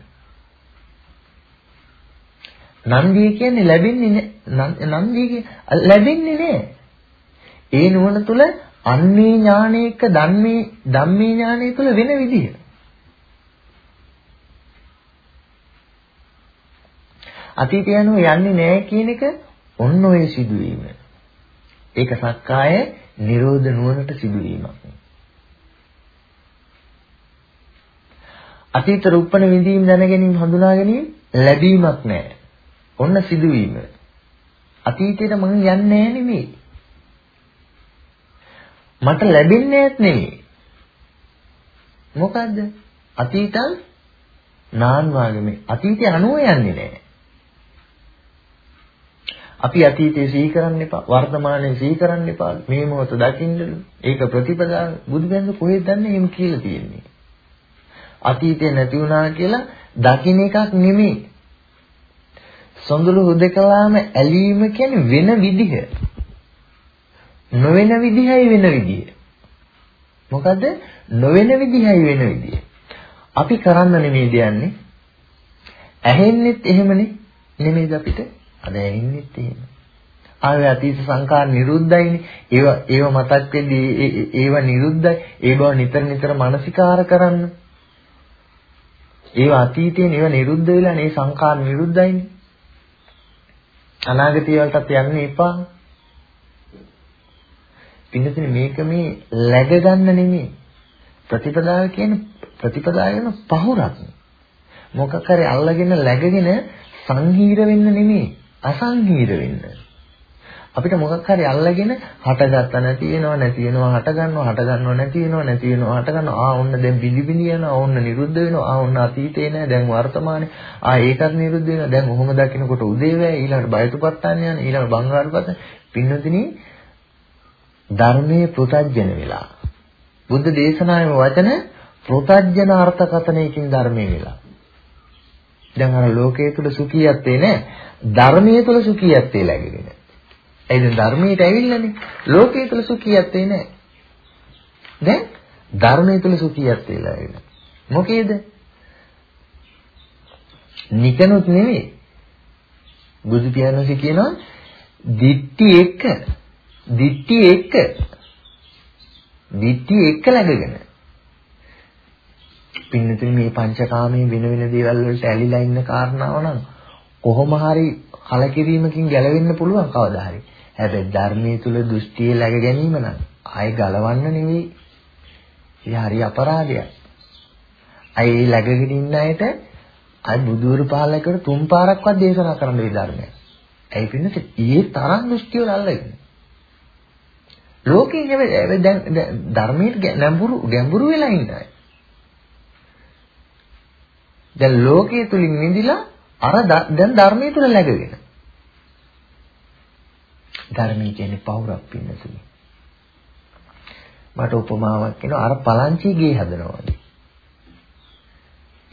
නන්දිය කියන්නේ ලැබෙන්නේ නන්දිය ලැබෙන්නේ නෑ. ඒ නුවණ තුල අන්නේ ඥානයක ධම්මේ ධම්මේ ඥානය තුල වෙන විදිහ. අතීතය යනු යන්නේ නැහැ කියන එක ඔන්න ඔය සිදුවීම. ඒක සක්කාය නිරෝධ නුවණට සිදුවීමක්. අතීත රූපණ විඳීම් දැන ගැනීම හඳුනා ගැනීම ලැබීමක් නැහැ. ඔන්න සිදුවීම. අතීතයට මං යන්නේ නැහැ නෙමෙයි. මට ලැබෙන්නේ නැත් නෙමෙයි. මොකද්ද? අතීතං නාන් වාගමේ අතීතය අනුව යන්නේ නැහැ. අපි අතීතයේ සිහි කරන්න එපා වර්තමානයේ සිහි කරන්න එපා. මේ මොහොත දකින්නලු. ඒක ප්‍රතිපදාව බුදුබැඳ කොහෙද දන්නේ? එහෙම කියලා තියෙන්නේ. අතීතේ නැති වුණා කියලා දකින්න එකක් නෙමෙයි. සොඳුළු හුදකලාම ඇලීම කියන්නේ වෙන විදිහ. නොවන විදිහයි වෙන විදිහ මොකද නොවන විදිහයි වෙන විදිහ අපි කරන්න නෙමෙයි දෙන්නේ. ඇහෙන්නෙත් එහෙමනේ. නෙමෙයිද අපිට? අද ඇහෙන්නෙත් එහෙම. ආවේ අතීත සංකාර නිරුද්ධයිනේ. ඒව ඒව මතක් වෙද්දී ඒව නිරුද්ධයි. ඒ බව නිතර නිතර මනසිකාර කරන්න. ඒව අතීතයේ ඒව නිරුද්ධ වෙලා නේ සංකාර නිරුද්ධයිනේ. අනාගතය වලටත් යන්න එපා. පින්නතිනේ මේක මේ läග ගන්න නෙමෙයි. ප්‍රතිපදාව කියන්නේ ප්‍රතිපදාව වෙන පහුරක්. මොකක් හරි අල්ලගෙන läගගෙන සංහීර වෙන්න නෙමෙයි. අසංහීර වෙන්න. අපිට මොකක් හරි අල්ලගෙන හටගත්ත නැති වෙනවා නැති වෙනවා හට ගන්නවා හට ගන්නවා නැති වෙනවා නැති වෙනවා හට ගන්නවා ආ ඔන්න දැන් බිලි බිලි යනවා ඔන්න නිරුද්ධ වෙනවා ආ ඔන්න අතීතේ නෑ දැන් වර්තමානේ ආ ඒකත් නිරුද්ධ වෙනවා. දැන් ඔහොම දකින්නකොට උදේවැය ඊළඟට බයතුපත්තාන යන ඊළඟ බංගාරුපත. පින්නතිනි ධර්මයේ පෘතජ්ජන වෙලා. බුද්ධ දේශනාවේ වචන පෘතජ්ජන අර්ථකථනයකින් ධර්මයේ වෙලා. දැන් අර ලෝකයේ තුල සුඛියත්තේ නෑ ධර්මයේ තුල සුඛියත්තේ läගගෙන. ඒ දැන් ධර්මයට ඇවිල්ලානේ ලෝකයේ තුල සුඛියත්තේ නෑ. දැන් ධර්මයේ තුල සුඛියත්තේ läගගෙන. මොකේද? නිකනුත් නෙවෙයි. බුදු පියාණන්සේ කියනවා දිට්ටි එක දිට්ටි එක දිට්ටි එක läගගෙන පින්නතුනි මේ පංචකාමයේ වෙන වෙන දේවල් වලට ඇලිලා ඉන්න කාරණාව නම් කොහොම හරි කලකිරීමකින් ගැලවෙන්න පුළුවන් කවදා හරි. හැබැයි ධර්මයේ තුල දෘෂ්ටිය läග ගැනීම නම් ආයෙ ගලවන්න නෙවෙයි. ඒ හරි අපරාධයක්. අය ඒ läගගෙන ඉන්න අයට අය බුදුවරු පහලකට තුන් පාරක්වත් දේශනා කරන්න වෙයි ධර්මය. ඇයි පින්නට ඊයේ තරම් දෘෂ්ටි වල අල්ලගෙන. ලෝකේ හැබැයි දැන් ධර්මයේ ගැඹුරු ගැඹුරු වෙලා ඉන්නයි. දැන් ලෝකයේ තුලින් නිදිලා අර දැන් ධර්මයේ තුල läගගෙන. ධර්මයේ කියන්නේ පවුරක් පින්නතුනි. මට උපමාවක් කියනවා අර පලංචි ගේ හදනවා වගේ.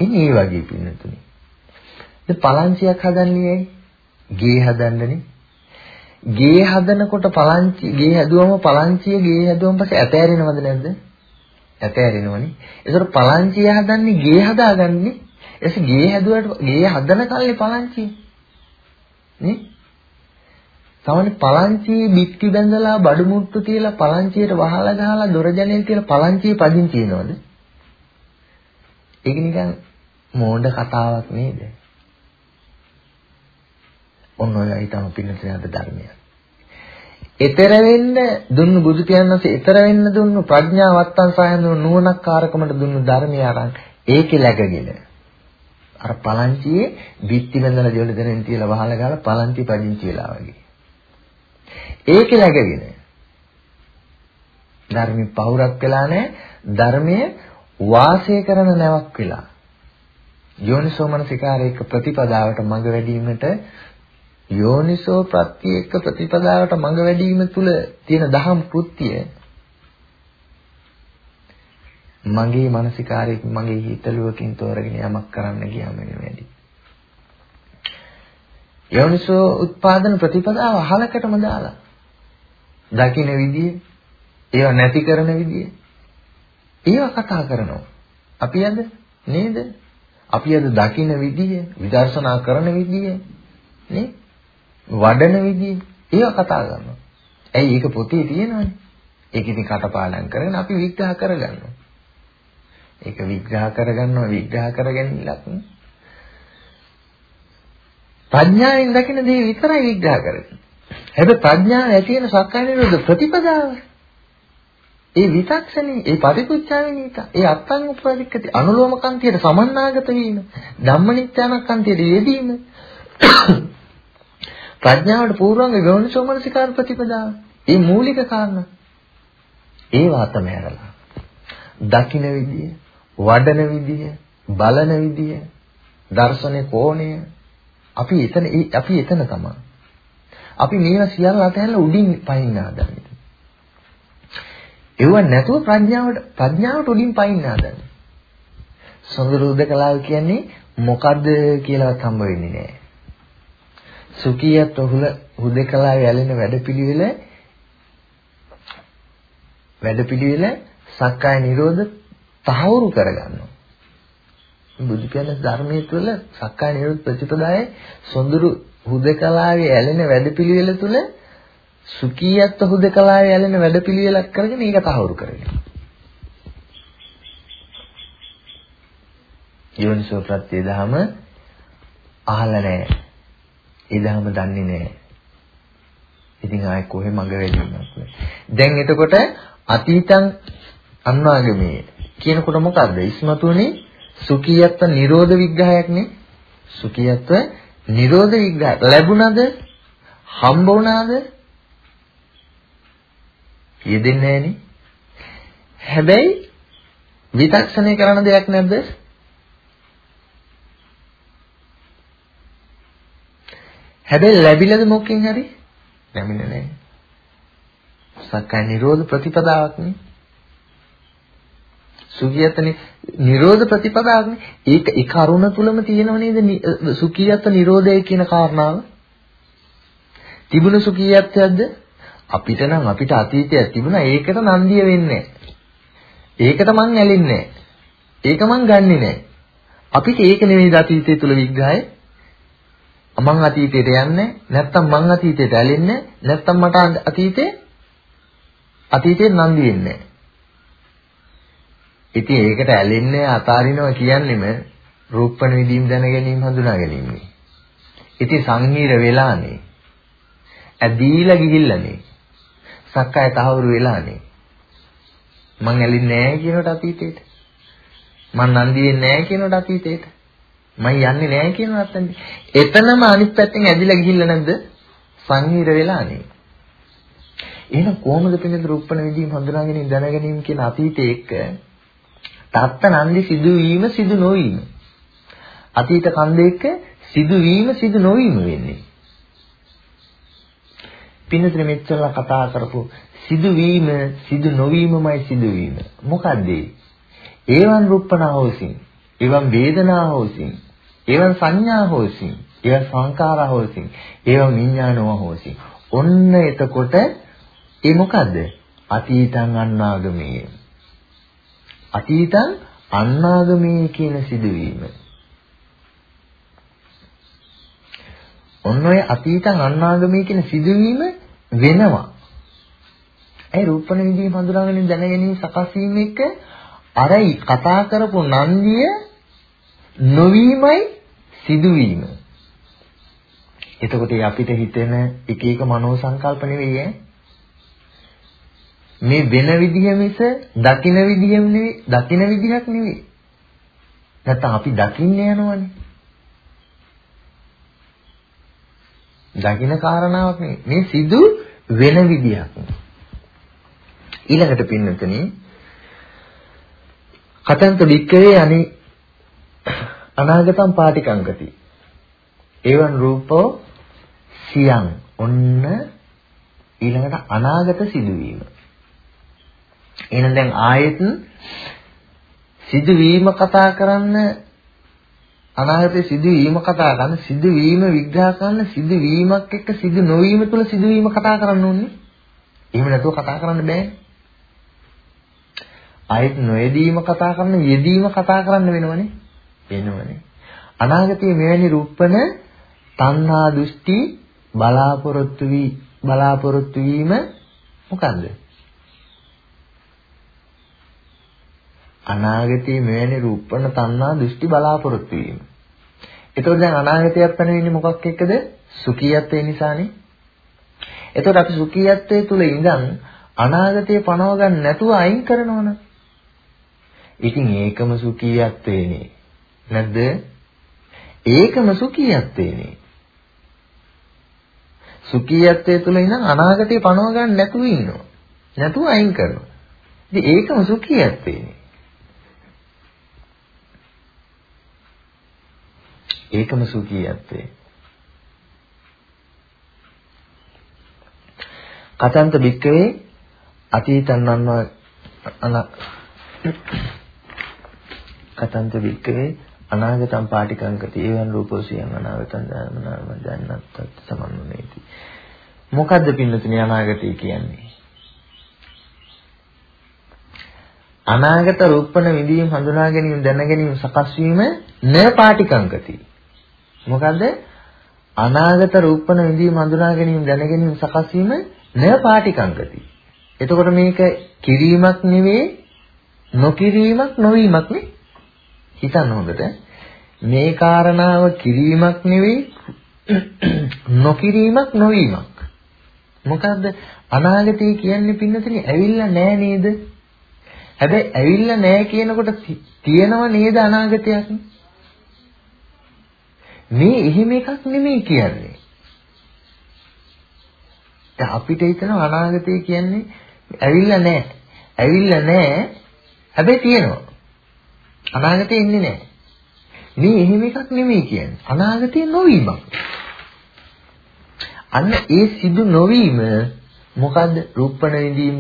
ඉන්නේ ඒ වගේ පින්නතුනි. ඒ පලංචියක් හදන්නේ ඇයි? ගේ හදන්නනේ. ගේ හදනකොට පලංචි ගේ හැදුවම පලංචිය ගේ හැදුවම පස්සේ ඇතෑරෙනවද නැද්ද? ඇතෑරෙනවනේ. ඒතර පලංචිය හදන්නේ ගේ හදාගන්නේ එස ගේ හැදුවට ගේ හදන කල්ලි පලංචි. නේ? සමහර පලංචියේ බිත්ති බැඳලා බඩු මුට්ටු තියලා පලංචියට වහලා ගහලා දොර ජනෙල් තියලා පලංචියේ පදිංචි වෙනවද? ඒක නිකන් මෝඩ කතාවක් නේද? ඔන්න ඔයයි තමයි පින්නතේ අද ධර්මය. ඊතර වෙන්න දුන්නු බුදු පියාණන්සේ ඊතර වෙන්න දුන්නු ප්‍රඥාවත්තන් සායන නුවණක් කාරකමට දුන්නු ධර්මය අරන් ඒකේ läගගෙන අර පලංචියේ බිත්ති බඳලා දෙවල දෙනෙන් තියලා වහලා ගාලා පලංචි පදිංචි වෙලා වගේ. ඒකේ läගගෙන ධර්මي පහුරක් වෙලා නැහැ ධර්මයේ වාසය කරන නැවක් වෙලා යෝනිසෝ මනසිකාරයක ප්‍රතිපදාවට මඟ වැඩිවීමට යෝනිසෝ ප්‍රත්‍යේක ප්‍රතිපදාවට මඟ වැඩිවීම තුල තියෙන දහම් කෘත්‍යය මගේ මානසිකාරයෙන් මගේ හිතලුවකින් තෝරගෙන යමක් කරන්න ගියාම නෙවෙයි. යෝනිසෝ උත්පාදන ප්‍රතිපදාව අහලකටම දාලා. දකින්න විදිය, ඒව නැති කරන විදිය, ඒවා කතා කරනවා. අපි අද නේද? අපි අද දකින විදිය, විදර්ශනා කරන විදිය, නේ? වඩන විදිය ඒවා කතා කරනවා. ඇයි ඒක පොතේ තියෙනවනේ. ඒක ඉතින් කටපාඩම් කරගෙන අපි විග්‍රහ කරගන්නවා. ඒක විග්‍රහ කරගන්නවා විග්‍රහ කරගැනීමලක් ප්‍රඥාවෙන් දකින දේ විතරයි විග්‍රහ කරන්නේ. හැබැයි ප්‍රඥාව ඇති වෙන සක්කාය නිරෝධ ප්‍රතිපදාව. ඒ විතක්ෂණේ, ඒ පරිපුච්ඡාවිනීත, ඒ අත්තං උපපදික්කති අනුලෝම කන්තියට සමන්නාගත වීම, ධම්මනිත්‍යානකන්තියට යෙදීම. ප්‍රඥාවට පූර්වංග යෝනිසෝමනසිකාර ප්‍රතිපදාව. ඒ මූලික කාරණා. ඒවා තමයි අරලා. දකින්න විදිය, වඩන විදිය, බලන විදිය, දර්ශනේ කෝණය අපි එතන අපි එතන තමයි. අපි මේවා සියල්ල අතහැරලා උඩින් පයින්න හදන්නේ. ඒව නැතුව ප්‍රඥාවට ප්‍රඥාවට උඩින් පයින්න හදන්නේ. සොඳුරු උදකලාව කියන්නේ මොකද්ද කියලාවත් හම්බ වෙන්නේ නැහැ. සුඛියත් ඔහුල හුදකලාව යැලෙන වැඩපිළිවෙල වැඩපිළිවෙල සක්කාය නිරෝධ තහවුරු කරගන්නවා. බුදු පියාණන් ධර්මයේ තුල සක්කාය නිරෝධ ප්‍රතිපදාවේ සොඳුරු හුදකලාවේ ඇලෙන වැඩපිළිවෙල තුල සුඛීයත් හුදකලාවේ ඇලෙන වැඩපිළිවෙලක් කරගෙන ඒක තහවුරු කරගෙන. යෝනිසෝ ප්‍රත්‍ය දහම අහලා නැහැ. ඒ දහම දන්නේ නැහැ. ඉතින් ආයේ කොහෙ මඟ වෙන්නේ දැන් එතකොට අතීතං අන්වාගමේ කියනකොට මොකද්ද? ඉස්මතුනේ සුඛියත්ව නිරෝධ විග්‍රහයක් නේ. සුඛියත්ව නිරෝධ විග්‍රහ ලැබුණද? හම්බ වුණාද? යෙදෙන්නේ නැහනේ. හැබැයි විතක්ෂණය කරන දෙයක් නැද්ද? හැබැයි ලැබිලාද මොකකින් හරි? ලැබෙන්නේ නැහැ. සක්කාය නිරෝධ ප්‍රතිපදාවක් නේ. සුඛියතනේ නිරෝධ ප්‍රතිපදාවනේ. ඒක ඒ කරුණ තුලම තියෙනව නේද සුඛියත නිරෝධය කියන කාරණාව? තිබුණු සුඛියත්වයක්ද? අපිට නම් අපිට අතීතයක් තිබුණා ඒකට නන්දිය වෙන්නේ ඒකට මං ඇලෙන්නේ ඒක මං ගන්නෙ නෑ. අපිට ඒක නෙවෙයි අතීතය තුල විග්‍රහය. මං අතීතයට යන්නේ නැත්තම් මං අතීතයට ඇලෙන්නේ නැත්තම් මට අතීතේ අතීතේ නන්දි වෙන්නේ ඉතින් ඒකට ඇලෙන්නේ අතාරිනවා කියන්නේම රූපණ විදීම් දැන ගැනීම හඳුනා ගැනීමනේ. ඉතින් සංහිර වෙලානේ. ඇදීලා ගිහිල්ලානේ. සක්කාය තහවුරු වෙලානේ. මං ඇලින්නේ නැහැ කියනට අතීතේට. මං නන්දි වෙන්නේ නැහැ කියනට අතීතේට. මං යන්නේ නැහැ කියනවත් එතනම අනිත් පැත්තෙන් ඇදිලා ගිහිල්ලා නැද්ද? සංහිර වෙලානේ. එහෙනම් කොහොමද පිළිඳ රූපණ විදීම් හඳුනා ගැනීම දැන ගැනීම කියන අතීතයේ එක්ක තත්ත නන්දි සිදුවීම සිදු නොවීම. අතීත කන්දේක සිදුවීම සිදු නොවීම වෙන්නේ. පින්නතර මෙච්චර කතා කරපු සිදුවීම සිදු නොවීමමයි සිදුවීම. මොකද්ද ඒවන් රූපණ හොසින් ඒවන් වේදනා හොසින් ඒවන් සංඥා හොසින් ඒවන් සංකාර හොසින් ඒවන් විඥානව හොසින්. ඔන්න එතකොට ඒ මොකද්ද? අතීතං අන්නාගමේ අතීතං අන්නාගමේ කියන සිදුවීම. ඔන්න ඔය අතීතං අන්නාගමේ කියන සිදුවීම වෙනවා. ඒ රූපණ විදිහේ හඳුනාගෙන දැනගැනීම සකස් වීම එක අරයි කතා කරපු නන්දිය නොවීමයි සිදුවීම. එතකොට අපිට හිතෙන එක එක මනෝ සංකල්ප නෙවෙයි ඈ මේ වෙන විදිහ මිස දකින විදිහම නෙවෙයි දකින විදිහක් නෙවෙයි. නැත්නම් අපි දකින්න යනවනේ. දකින කාරණාවක් නෙවෙයි. මේ සිදු වෙන විදිහක්. ඊළඟට පින්නතනි කතන්ත වික්කවේ අනි අනාගතම් පාටිකංගති. එවන් රූපෝ සියං ඔන්න ඊළඟට අනාගත සිදුවීම. එහෙනම් දැන් ආයෙත් සිදුවීම කතා කරන්න අනාගතයේ සිදුවීම කතා කරන සිදුවීම විග්‍රහ කරන සිදුවීමක් එක්ක සිදු නොවීම තුළ සිදුවීම කතා කරන්න ඕනේ. එහෙම නැතුව කතා කරන්න බෑ. ආයෙත් නොයෙදීම කතා කරන යෙදීම කතා කරන්න වෙනවනේ. වෙනවනේ. අනාගතයේ මෙවැනි රූපන තණ්හා දෘෂ්ටි බලාපොරොත්තු වී බලාපොරොත්තු වීම මොකන්ද? අනාගතයේ මෙවැනි රූපන තණ්හා දෘෂ්ටි බලාපොරොත්තු වීම. එතකොට දැන් අනාගතයක් පැනවෙන්නේ මොකක් එක්කද? සුඛියත්වේ නිසානේ. එතකොට අපි සුඛියත්වයේ තුල ඉඳන් අනාගතේ පණව ගන්න නැතුව අයින් කරනවනේ. ඉතින් ඒකම සුඛියත්වේනේ. නැද්ද? ඒකම සුඛියත්වේනේ. සුඛියත්වයේ තුල ඉඳන් අනාගතේ පණව ගන්න නැතුව ඉන්නවා. නැතුව අයින් කරනවා. ඉතින් ඒකම සුඛියත්වේනේ. ඒකම සුඛියත්වේ. කතන්ත බික්කවේ අතීතං නන්ව අන කතන්ත බික්කවේ අනාගතං පාටිකංකති ඒවන් රූපෝසියං අනාගතං දානමනාම දැන්නත් සමන්වනේති. මොකද්ද පින්නතුනි අනාගතය කියන්නේ? අනාගත රූපණ විදීම් හඳුනා ගැනීම දැන ගැනීම සකස් වීම න පාටිකංකති මොකද්ද? අනාගත රූපණ විදීම් හඳුනා ගැනීම දැන ගැනීම සකස් වීම න පාටිකංකති එතකොට මේක කිරීමක් නෙවෙයි නොකිරීමක් නොවීමක් නේ හිතන්න හොඳට. මේ කාරණාව කිරීමක් නෙවෙයි නොකිරීමක් නොවීමක්. මොකද්ද? අනාගතය කියන්නේ පින්නතනේ ඇවිල්ලා නෑ නේද? හැබැයි ඇවිල්ලා නෑ කියනකොට තියෙනව නේද අනාගතයක්? මේ එහෙම එකක් නෙමෙයි කියන්නේ දැන් අපිට හිතෙනවා අනාගතය කියන්නේ ඇවිල්ලා නෑ ඇවිල්ලා නෑ හැබැයි තියෙනවා අනාගතේ ඉන්නේ නැහැ. මේ එහෙම එකක් නෙමෙයි කියන්නේ. අනාගතේ නොවීමක්. අන්න ඒ සිදු නොවීම මොකද්ද? රූපණ විඳීම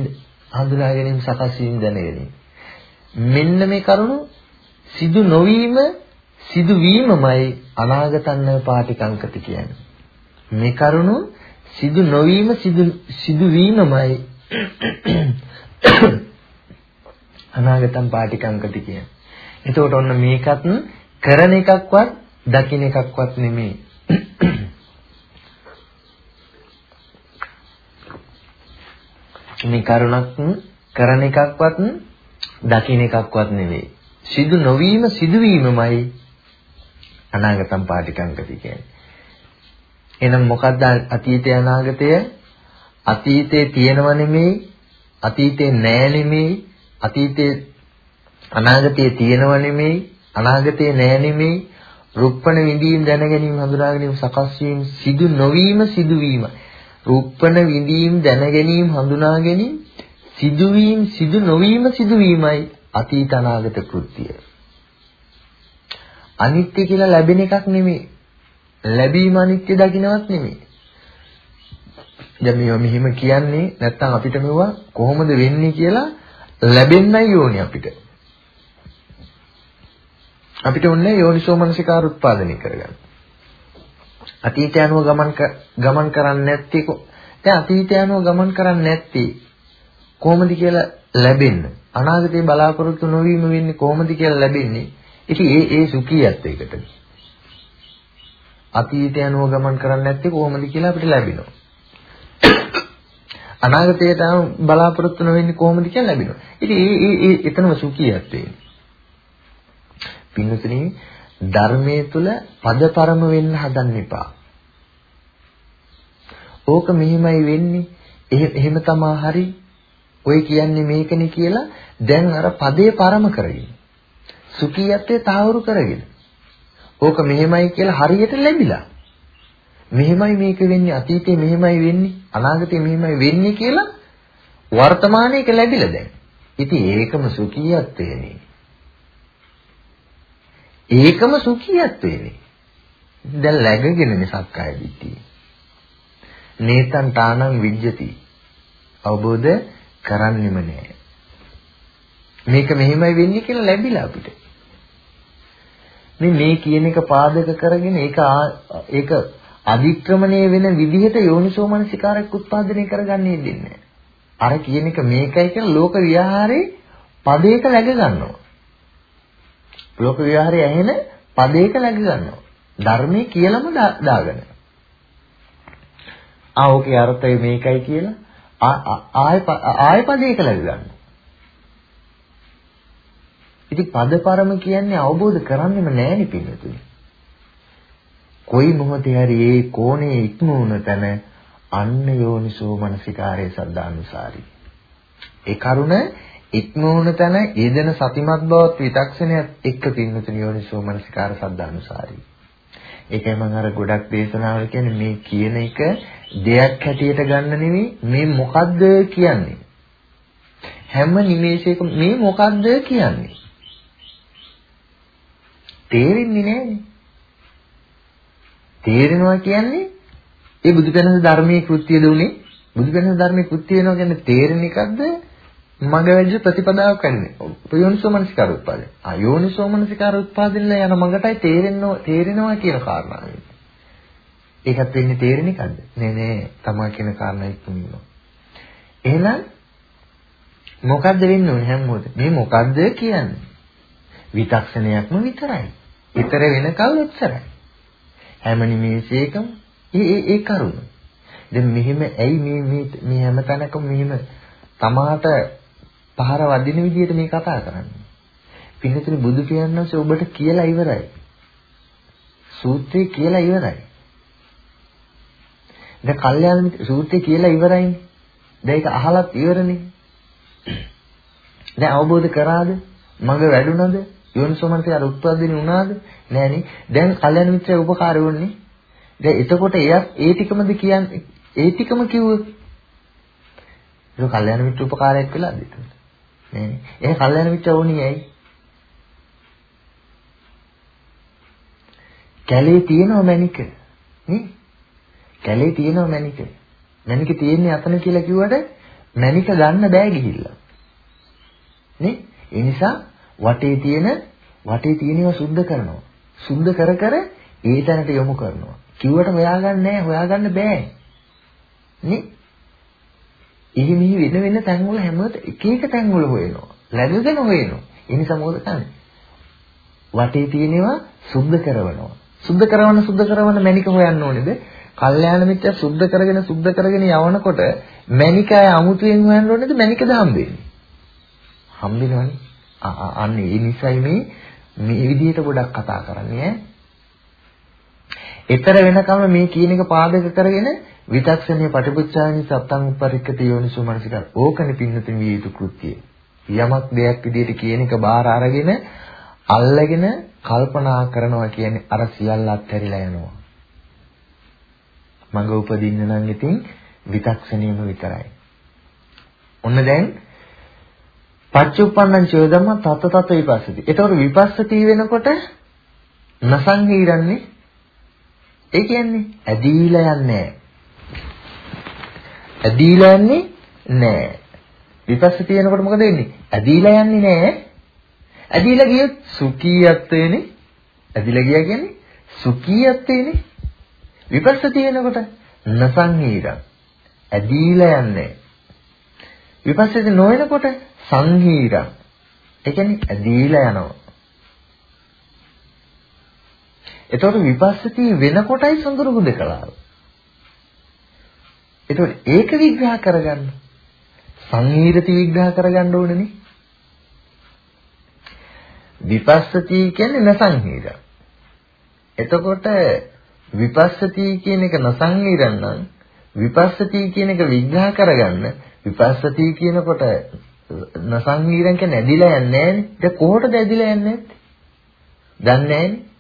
හඳුනා ගැනීම සකස් වීම දැන ගැනීම. මෙන්න මේ කරුණු සිදු නොවීම සිදු වීමමයි අනාගතන්න පාටිකංකති කියන්නේ. මේ කරුණු සිදු නොවීම සිදු සිදු වීමමයි අනාගතම් පාටිකංකති කියන්නේ. එතකොට ඔන්න මේකත් කරන එකක්වත් දකින්න එකක්වත් නෙමෙයි. මේ කරුණක් කරන එකක්වත් දකින්න එකක්වත් නෙවෙයි. සිදු නොවීම සිදුවීමමයි අනාගතම් පාටිකංකති කියන්නේ. එහෙනම් මොකද්ද අතීතය අනාගතය? අතීතේ තියෙනව නෙමෙයි, අතීතේ නෑ නෙමෙයි, අතීතේ අනාගතයේ තියෙනව නෙමෙයි අනාගතයේ නෑ නෙමෙයි රුප්පණ විඳීම් දැන ගැනීම හඳුනා ගැනීම සකස් වීම සිදු නොවීම සිදුවීම රුප්පණ විඳීම් දැන ගැනීම හඳුනා ගැනීම සිදුවීම සිදු නොවීම සිදුවීමයි අතීත අනාගත කෘත්‍යය අනිත්‍ය කියලා ලැබෙන එකක් නෙමෙයි ලැබීම අනිත්‍ය දකින්නවත් නෙමෙයි දැන් මේවා මෙහිම කියන්නේ නැත්තම් අපිට මෙවුවා කොහොමද වෙන්නේ කියලා ලැබෙන්නයි ඕනේ අපිට අපිට ඕනේ යෝනිසෝ මනසිකාර උත්පාදනය කරගන්න. අතීතය අනුව ගමන් ගමන් කරන්නේ නැත්තේ දැන් අතීතය අනුව ගමන් කරන්නේ නැත්තේ කොහොමද කියලා ලැබෙන්න. අනාගතේ බලාපොරොත්තු නොවීම වෙන්නේ කොහොමද කියලා ලැබෙන්නේ. ඉතින් ඒ ඒ සුඛියත් ඒකට. අතීතය අනුව ගමන් කරන්නේ නැත්තේ කොහොමද කියලා අපිට ලැබෙනවා. අනාගතයට බලාපොරොත්තු නොවෙන්නේ කොහොමද කියලා ලැබෙනවා. ඉතින් ඒ ඒ එතනම සුඛියත් වෙන්නේ. පින්නතුනි ධර්මයේ තුල පදපරම වෙන්න හදන්න එපා. ඕක මෙහිමයි වෙන්නේ. එහෙම තමා හරි. ඔය කියන්නේ මේකනේ කියලා දැන් අර පදේ පරම කරගෙන. සුඛියත්වයේ තාවුරු කරගෙන. ඕක මෙහෙමයි කියලා හරියට ලැබිලා. මෙහෙමයි මේක වෙන්නේ අතීතේ මෙහෙමයි වෙන්නේ අනාගතේ මෙහෙමයි වෙන්නේ කියලා වර්තමානයේක ලැබිලා දැන්. ඉතින් ඒකම සුඛියත්වයනේ. ඒකම සුඛියත් වෙන්නේ. දැන් läගගෙන සක්කාය දිට්ඨිය. නේතන් තානං විජ්ජති. අවබෝධ කරන්නෙම නෑ. මේක මෙහෙමයි වෙන්නේ කියලා ලැබිලා අපිට. මේ මේ කියන එක පාදක කරගෙන ඒක ඒක අධික්‍රමණය වෙන විදිහට යෝනිසෝමනසිකාරයක් උත්පාදනය කරගන්නේ දෙන්නේ. අර කියන එක මේකයි කියලා ලෝක විහාරේ පදයක läග ගන්නවා. ලෝක විහාරයේ ඇහෙන පදයක läග ගන්නවා. ධර්මයේ කියලාම දාගෙන. ආ ඕකේ අර්ථය මේකයි කියලා ආය ආය පදයක läග ගන්නවා. ඉතින් පදපරම කියන්නේ අවබෝධ කරන්නෙම නෑනේ පින්නතුනි. කොයි මොහොතේ හරි ඒ කෝණේ ඉක්මුණ තැන අන්න යෝනිසෝ මනසිකාරයේ සද්ධානුසාරී. ඒ කරුණ ඉක්මුණ තැන යෙදෙන සතිමත් බවත් විතක්ෂණයත් එක්ක පින්නතුනි යෝනිසෝ මනසිකාර සද්ධානුසාරී. ඒකයි මම අර ගොඩක් දේශනාවල කියන්නේ මේ කියන එක දෙයක් හැටියට ගන්න නෙවෙයි මේ මොකද්ද කියන්නේ. හැම නිමේෂයකම මේ මොකද්ද කියන්නේ. තේරෙන්නේ නැහැනේ. තේරෙනවා කියන්නේ ඒ බුදු කෙනෙක් ධර්මයේ කෘත්‍ය දුන්නේ බුදු කෙනෙක් ධර්මයේ කෘත්‍ය වෙනවා කියන්නේ තේරෙන එකක්ද මග වැඩි ප්‍රතිපදාවක් කරන්නේ. යෝනිසෝ මනසිකාර උත්පාදනය. ආ යෝනිසෝ මනසිකාර උත්පාදනය යන මගටයි තේරෙන්නෝ තේරෙනවා කියන කාරණාව. ඒකත් වෙන්නේ තේරෙන එකක්ද? නෑ නෑ තමා කියන කාරණා ඉක්මනිනවා. එහෙනම් මොකද්ද වෙන්න ඕනේ හැමෝටම? මේ මොකද්ද කියන්නේ? විතක්ෂණයක්ම විතරයි. ඊතර වෙනකල් ඔච්චරයි. හැම නිමේෂයකම ඒ ඒ ඒ කරුණ. දැන් මෙහෙම ඇයි මේ මේ මේ හැම තැනකම මෙහෙම තමාට පහර වදින විදිහට මේ කතා කරන්නේ. පින්නතුනි බුදු පියාණන්සේ ඔබට කියලා ඉවරයි. සූත්‍රය කියලා ඉවරයි. දැන් කල්යාණ මිත්‍ර සූත්‍රය කියලා ඉවරයිනේ. දැන් ඒක අහලත් ඉවරනේ. දැන් අවබෝධ කරාද? මඟ වැඩුණද? යෝනිසෝමනසේ අර උත්පදින උනාද? නෑනේ. දැන් කල්යාණ මිත්‍රය උපකාර වුණේ. දැන් එතකොට එයත් ඒ ටිකමද කියන්නේ ඒ ටිකම කිව්වොත් ඒක කල්යාණ මිත්‍ර උපකාරයක් වෙලාද ඒක? නෑනේ. එහෙනම් කල්යාණ මිත්‍ර වුණේ ඇයි? කැලේ තියෙනව මැනික. නේ? කැලේ තියෙනව මැනික. මැනික තියෙන්නේ අතන කියලා කිව්වට මැනික ගන්න බෑ ගිහිල්ලා. නේ? ඒ නිසා වටේ තියෙන වටේ තියෙනව සුද්ධ කරනවා. සුද්ධ කර කර ඒ තැනට යොමු කරනවා. කිව්වට හොයාගන්න නෑ හොයාගන්න බෑ. නේ? ඉහි මිහි වෙන වෙන තැන්වල හැමෝට එක එක තැන්වල හොයනවා. läගගෙන හොයනවා. ඒ නිසා මොකද කරන්නේ? වටේ තියෙනවා සුද්ධ කරනවා. සුද්ධ කරවන්න සුද්ධ කරවන්න මණික හොයන්න ඕනේද? කල්යාණ මිත්‍ය සුද්ධ කරගෙන සුද්ධ කරගෙන යවනකොට මණිකය අමුතුවෙන් හොයන්න ඕනේද? මණිකද හම්බෙන්නේ? හම්බෙනවනේ. අන්න ඒ නිසයි මේ මේ විදිහට ගොඩක් කතා කරන්නේ ඈ. ඊතර වෙනකම මේ කියන එක පාදක කරගෙන විතක්ෂණයේ පටිපුච්ඡායනි සත්තං උපරික්කත යෝනිසෝ මනසිකර ඕකනේ පින්නතින් විය යුතු කෘත්‍යය. යමක් දෙයක් විදිහට කියන එක බාර අරගෙන අල්ලගෙන කල්පනා කරනවා කියන්නේ අර සියල්ල අත්හැරිලා යනවා. මඟ උපදින්න නම් ඉතින් විතක්ෂණයම විතරයි. ඔන්න දැන් පච්චුප්පන්නං චෝදම තත තත විපස්සති. ඒතකොට විපස්සති වෙනකොට නසංහීරන්නේ ඒ කියන්නේ ඇදීලා යන්නේ ඇදීලා යන්නේ නෑ. විපස්සති වෙනකොට මොකද වෙන්නේ? ඇදීලා යන්නේ නෑ. ඇදීලා ගියොත් සුඛීයත්වේනේ. ඇදීලා ගියා කියන්නේ සුඛීයත්වේනේ. විපස්සති වෙනකොට නසංහීරං. ඇදීලා යන්නේ. විපස්සති නොවනකොට සංහීරං. ඒ කියන්නේ ඇදීලා යනවා. එතකොට විපස්සති වෙනකොටයි සොඳුරු හුදකලාව. එතකොට ඒක විග්‍රහ කරගන්න. සංහීරති විග්‍රහ කරගන්න ඕනේනේ. විපස්සති කියන්නේ නසංහීරං. එතකොට විපස්සති කියන එක නසංහීරං නම් විපස්සති කියන එක විග්‍රහ කරගන්න විපස්සති කියනකොට නසංගීරන් කියන්නේ ඇදිලා යන්නේ නැහැනේ. ඒක කොහොටද ඇදිලා යන්නේ නැත්තේ? දන්නේ නැහැනේ.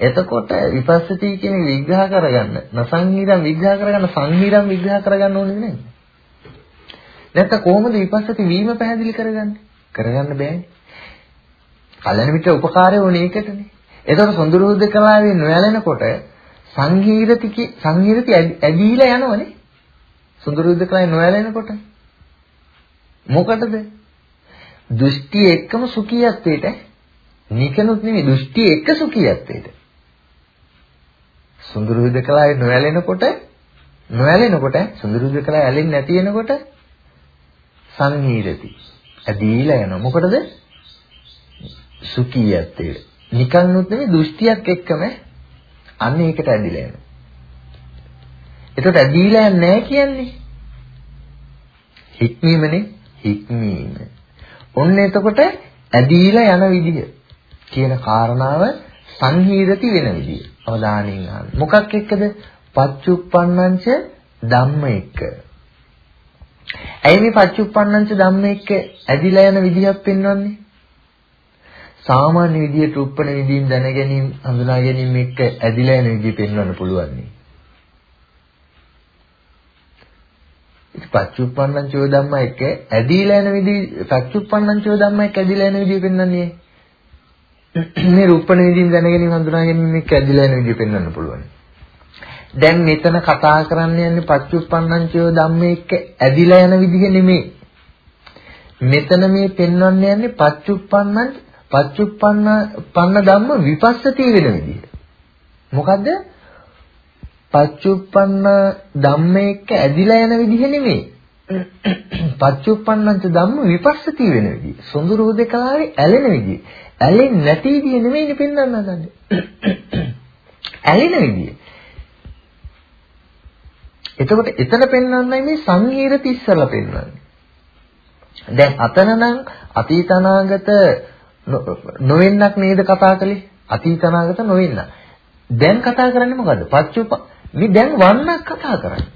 එතකොට විපස්සති කියන විග්‍රහ කරගන්න නසංගීරන් විග්‍රහ කරගන්න සංගීරන් විග්‍රහ කරගන්න ඕනේ නේද? නැත්නම් කොහොමද විපස්සති වීම පැහැදිලි කරගන්නේ? කරගන්න බෑනේ. කල්යන මිත්‍ර උපකාරය වුණේ ඒකටනේ. එතකොට සොඳුරු දෙකලාවේ නොයැලෙනකොට සංගීරති සංගීරති ඇදීලා යනවනේ. සොඳුරු දෙකලාවේ නොයැලෙනකොට මොකටද? දෘෂ්ටි එක්කම සුඛියත්වයට නිකනුත් නෙමෙයි දෘෂ්ටි එක්ක සුඛියත්වයට. සුඳුරු විදකලාවේ නොයැලෙනකොට නොයැලෙනකොට සුඳුරු විදකලා ඇලෙන්නේ නැති වෙනකොට සංහීරති. ඇදීලා යනවා. මොකටද? සුඛියත්තේ. නිකන් නුත් නෙමෙයි දෘෂ්ටියක් එක්කම අන්න ඒකට ඇදිලා යනවා. එතකොට ඇදීලා නැහැ කියන්නේ හික්මීමනේ හික්මීම. ඔන්න එතකොට ඇදීලා යන විදිය කියන කාරණාව සංහීරති වෙන විදිය. අවධානයෙන් අහන්න. මොකක් එක්කද? පච්චුප්පන්නංච ධම්ම එක්ක. ඇයි මේ පච්චුප්පන්නංච ධම්ම එක්ක ඇදිලා යන විදියක් පෙන්වන්නේ? සාමාන්‍ය විදියට උප්පන විදිහින් දැන ගැනීම හඳුනා ගැනීම එක්ක ඇදිලා යන විදිය පෙන්වන්න පුළුවන් නේ. ඉතින් පච්චුප්පන්නං චෝ ධම්ම එක්ක ඇදිලා යන විදිහ පච්චුප්පන්නං චෝ ධම්ම එක්ක ඇදිලා යන විදිහ පෙන්වන්නේ. මේ රූපණ විදිහින් දැන ගැනීම හඳුනා ගැනීම එක්ක ඇදිලා යන විදිහ පෙන්වන්න පුළුවන්. දැන් මෙතන කතා කරන්න යන්නේ පච්චුප්පන්නං චෝ ධම්ම එක්ක ඇදිලා යන විදිහ නෙමෙයි. මෙතන මේ පෙන්වන්න යන්නේ පච්චුප්පන්නං පච්චුප්පන්න පන්න ධම්ම විපස්සති වෙන විදිහ. මොකද්ද? පච්චුප්පන්න ධම්ම එක්ක ඇදිලා යන විදිහ නෙමෙයි. පච්චුප්පන්නංච ධම්ම විපස්සති වෙන විදිහ. සොඳුරු දෙකාවේ ඇලෙන විදිහ. ඇලෙන්නේ නැති විදිහ නෙමෙයිනේ පෙන්වන්න හදන්නේ. ඇලෙන විදිහ. එතකොට එතන පෙන්වන්නයි මේ සංහීරති ඉස්සලා පෙන්වන්නේ. දැන් අතන නම් අතීත අනාගත නොවෙන්නක් නේද කතා කළේ? අතීත අනාගත නොවෙන්න. දැන් කතා කරන්නේ මොකද්ද? පච්චුප මේ දැන් වන්නක් කතා කරන්නේ.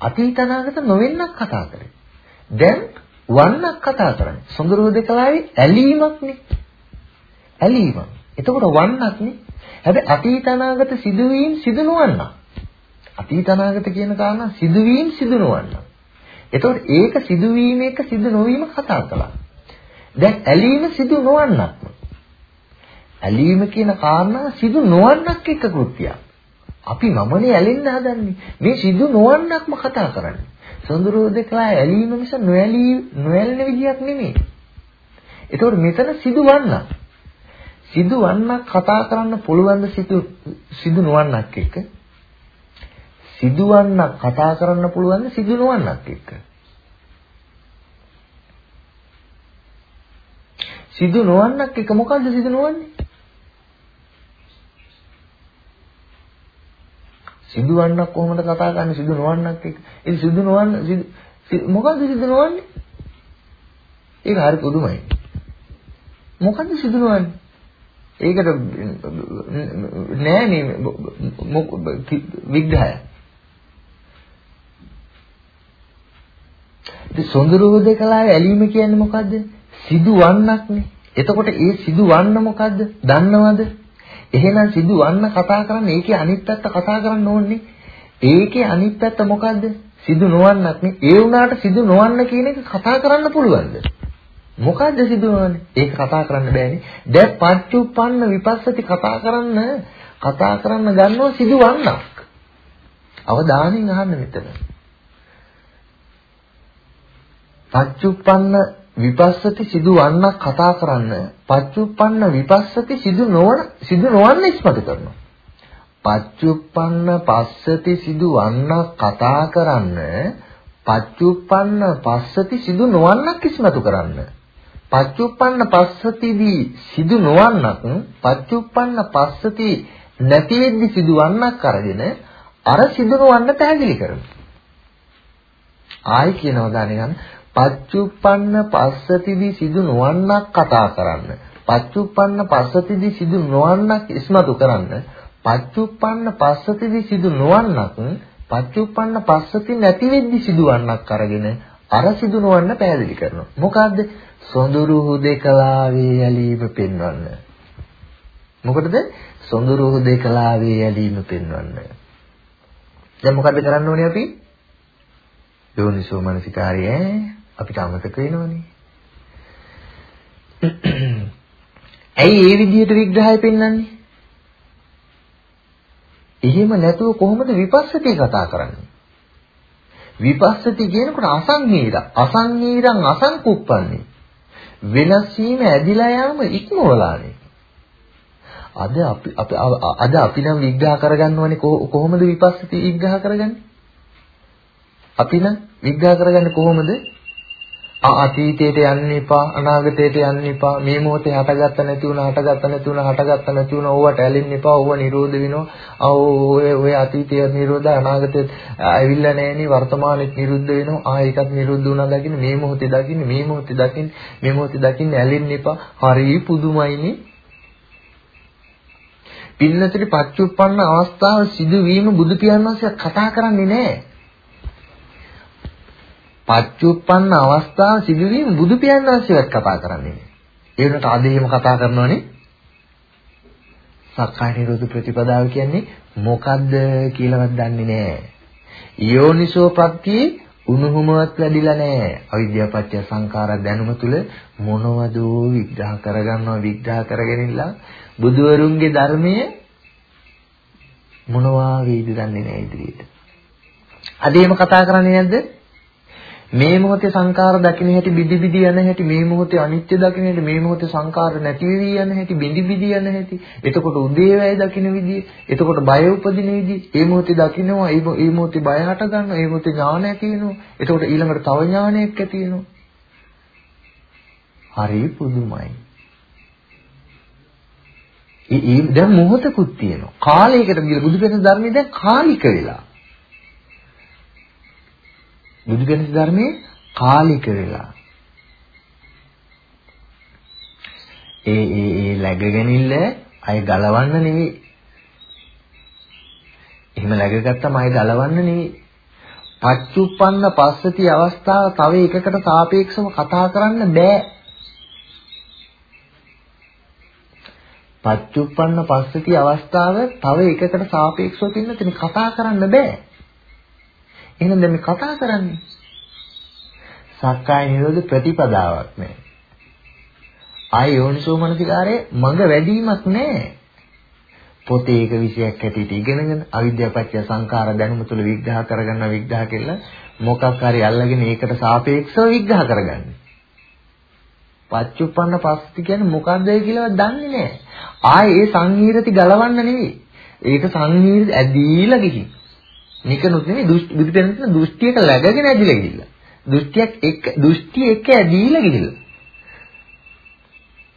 අතීත අනාගත නොවෙන්නක් කතා කරන්නේ. දැන් වන්නක් කතා කරන්නේ. සොඳුරු දෙකලාවේ ඇලීමක් නේ. ඇලීමක්. එතකොට වන්නක් නේ. හැබැයි අතීත අනාගත සිදුවීම් සිදු නොවන්නක්. අතීත අනාගත කියන කාරණා සිදුවීම් සිදු නොවන්නක්. එතකොට ඒක සිදුවීම එක සිදු නොවීම කතා කළා. දැන් ඇලීම සිදු නොවන්නක්. ඇලීම කියන කාරණා සිදු නොවන්නක් එක කෘත්‍යයක්. අපි මමනේ ඇලෙන්න හදන්නේ. මේ සිදු නොවන්නක්ම කතා කරන්නේ. සොඳුරෝදකලා ඇලීම මිස නොඇලී නොඇලෙන විදියක් නෙමෙයි. ඒතකොට මෙතන සිදුවන්නක්. සිදුවන්නක් කතා කරන්න පුළුවන් සිදු සිදු නොවන්නක් එක්ක. සිදුවන්නක් කතා කරන්න පුළුවන් සිදු නොවන්නක් එක්ක. සිදු නොවන්නක් එක මොකද්ද සිදු නොවන්නේ? සිදුවන්නක් කොහොමද කතා කරන්නේ සිදු නොවන්නක් එක. ඉතින් සිදු නොවන්න මොකද්ද සිදු නොවන්නේ? ඒක හරි පුදුමයි. මොකද්ද සිදු නොවන්නේ? ඒකට නෑ නේ විග්‍රහය. ඉතින් සොඳුරෝදේ කලාවේ ඇලීම කියන්නේ මොකද්ද? සිදුවන්නක්නේ. එතකොට ඒ සිදුවන්න මොකද්ද? දන්නවද? එහෙනම් සිදුවන්න කතා කරන්නේ ඒකේ අනිත් පැත්ත කතා කරන්න ඕනේ. ඒකේ අනිත් පැත්ත මොකද්ද? සිදු නොවන්නක් නේ. ඒ වුණාට සිදු නොවන්න කියන එක කතා කරන්න පුළුවන්ද? මොකද්ද සිදු නොවන්නේ? ඒක කතා කරන්න බෑනේ. දැන් පච්චුප්පන්න විපස්සති කතා කරන්න කතා කරන්න ගන්නව සිදුවන්නක්. අවධානයෙන් අහන්න මෙතන. පච්චුප්පන්න විපස්සති සිදුවන්නක් කතා කරන්න පච්චුප්පන්න විපස්සති සිදු නොවන සිදු නොවන්න ඉස්මතු කරනවා. පච්චුප්පන්න පස්සති සිදුවන්නක් කතා කරන්න පච්චුප්පන්න පස්සති සිදු නොවන්නක් ඉස්මතු කරන්න. පච්චුප්පන්න පස්සතිදී සිදු නොවන්නක් පච්චුප්පන්න පස්සති නැති වෙද්දි සිදුවන්නක් අරගෙන අර සිදු නොවන්න පැහැදිලි කරනවා. ආයි කියනවා ගානේ ගන්න පච්චුප්පන්න පස්සතිදී සිදු නොවන්නක් කතා කරන්න. පච්චුප්පන්න පස්සතිදී සිදු නොවන්නක් ඉස්මතු කරන්න. පච්චුප්පන්න පස්සතිදී සිදු නොවන්නක් පච්චුප්පන්න පස්සති නැති වෙද්දි සිදුවන්නක් අරගෙන අර සිදු නොවන්න පැහැදිලි කරනවා. මොකද්ද? සොඳුරු හුදේකලාවේ යලීම පෙන්වන්න. මොකටද? සොඳුරු හුදේකලාවේ යලීම පෙන්වන්න. දැන් මොකද්ද කරන්න ඕනේ අපි? යෝනිසෝ මනසිකාරය අපිට අමතක වෙනවනේ. ඇයි ඒ විදිහට විග්‍රහය පෙන්වන්නේ? එහෙම නැතුව කොහොමද විපස්සති කතා කරන්නේ? විපස්සති කියනකොට අසංහීර අසංහීරං අසංකුප්පන්නේ වෙනස් වීම ඇදිලා යාම ඉක්මවලානේ අද අපි අපි අද අපි නම් විග්‍රහ කරගන්නවනේ කොහොමද විපස්සති විග්‍රහ කරගන්නේ අපි නම් විග්‍රහ කරගන්නේ කොහොමද අතීතයට යන්න එපා අනාගතයට යන්න එපා. මේ මොහොතේ හටගත්ත නැති වුණා හටගත්ත නැති වුණා හටගත්ත නැති වුණා. ඕවට ඇලෙන්න එපා ඕව නිරෝධ වෙනවා. ඔය ඔය අතීතය නිරෝධ අනාගතය ඇවිල්ලා නැහෙනි වර්තමානෙත් නිරුද්ධ වෙනවා. ආ ඒකත් නිරුද්ධ වුණා දකින්න. මේ මොහොතේ දකින්න මේ මොහොතේ දකින්න මේ මොහොතේ දකින්න ඇලෙන්න එපා. හරි පුදුමයිනේ පින්නතරි පච්චුප්පන්න අවස්ථාව සිදුවීම බුදු පියාණන් වහන්සේ කතා කරන්නේ නැහැ. පච්චුප්පන්න අවස්ථාව සිදුවීම බුදු පියාණන් වහන්සේවත් කතා කරන්නේ නෑ. ඒ වෙනට අද එහෙම කතා කරනවනේ. සක්කාය නිරෝධ ප්‍රතිපදාව කියන්නේ මොකද්ද කියලාවත් දන්නේ නෑ. යෝනිසෝ ප්‍රත්‍යේ උණුහුමවත් වැඩිලා නෑ. අවිද්‍යාව පත්‍ය සංඛාර දැනුම තුල මොනවද විග්‍රහ කරගන්නවා විග්‍රහ කරගෙනilla බුදුවරුන්ගේ ධර්මයේ මොනවා වේද දන්නේ නෑ ඉදිරියට. අද එහෙම කතා කරන්නේ නැද්ද? මේ මොහොතේ සංකාර දකින්න හැටි බිදි බිදි යන හැටි මේ මොහොතේ අනිත්‍ය දකින්න හැටි මේ මොහොතේ සංකාර නැති වෙවි යන හැටි බිදි බිදි යන හැටි. එතකොට උදේවැය දකින්න විදිය එතකොට බය උපදින විදිය. ඒ මොහොතේ දකින්නවා ඒ මොහොතේ බය හට ගන්නවා ඒ මොහොතේ ඥාන ඇති වෙනවා එතකොට ඊළඟට තව ඥානයක් ඇති වෙනවා. හරි පුදුමයි. ඒ දැන් මොහොතකුත් තියෙනවා. කාලයකට ගිහලා බුදු කෙනෙක් ධර්මයේ දැන් කාලික වෙලා. බුදුගණිත ධර්මයේ කාලික වෙලා ඒ ඒ ඒ läගගෙනිල්ල අය ගලවන්න නෙවෙයි. එහෙම läගගත්තම අය ගලවන්න නෙවෙයි. පච්චුප්පන්න පස්සති අවස්ථාව තව එකකට සාපේක්ෂව කතා කරන්න බෑ. පච්චුප්පන්න පස්සති අවස්ථාව තව එකකට සාපේක්ෂව තින්න තැන කතා කරන්න බෑ. එහෙනම් දැන් මේ කතා කරන්නේ සක්කාය නිරෝධ ප්‍රතිපදාවක් නේ. ආය යෝනිසෝ මනසිකාරයේ මඟ වැඩිමක් නැහැ. පොතේ එක විෂයක් හැටියට ඉගෙනගෙන අවිද්‍යාපත්‍ය සංඛාර දැනුම තුළ විග්‍රහ කරගන්න විග්‍රහ කෙල්ල මොකක් හරි අල්ලගෙන ඒකට සාපේක්ෂව විග්‍රහ කරගන්න. පච්චුප්පන්න පස්ති කියන්නේ මොකද්ද කියලා දන්නේ නැහැ. ආයේ ඒ සංහිරති ගලවන්න නෙවෙයි. ඒක සංහිරති ඇදීලා ගිහින්. නිකනුත් නෙවෙයි බුදු පෙරණ දෘෂ්ටියක läගගෙන ඇදිලා ගිහිල්ලා. දෘෂ්ටියක් එක්ක දෘෂ්ටි එක්ක ඇදීලා ගිහිල්ලා.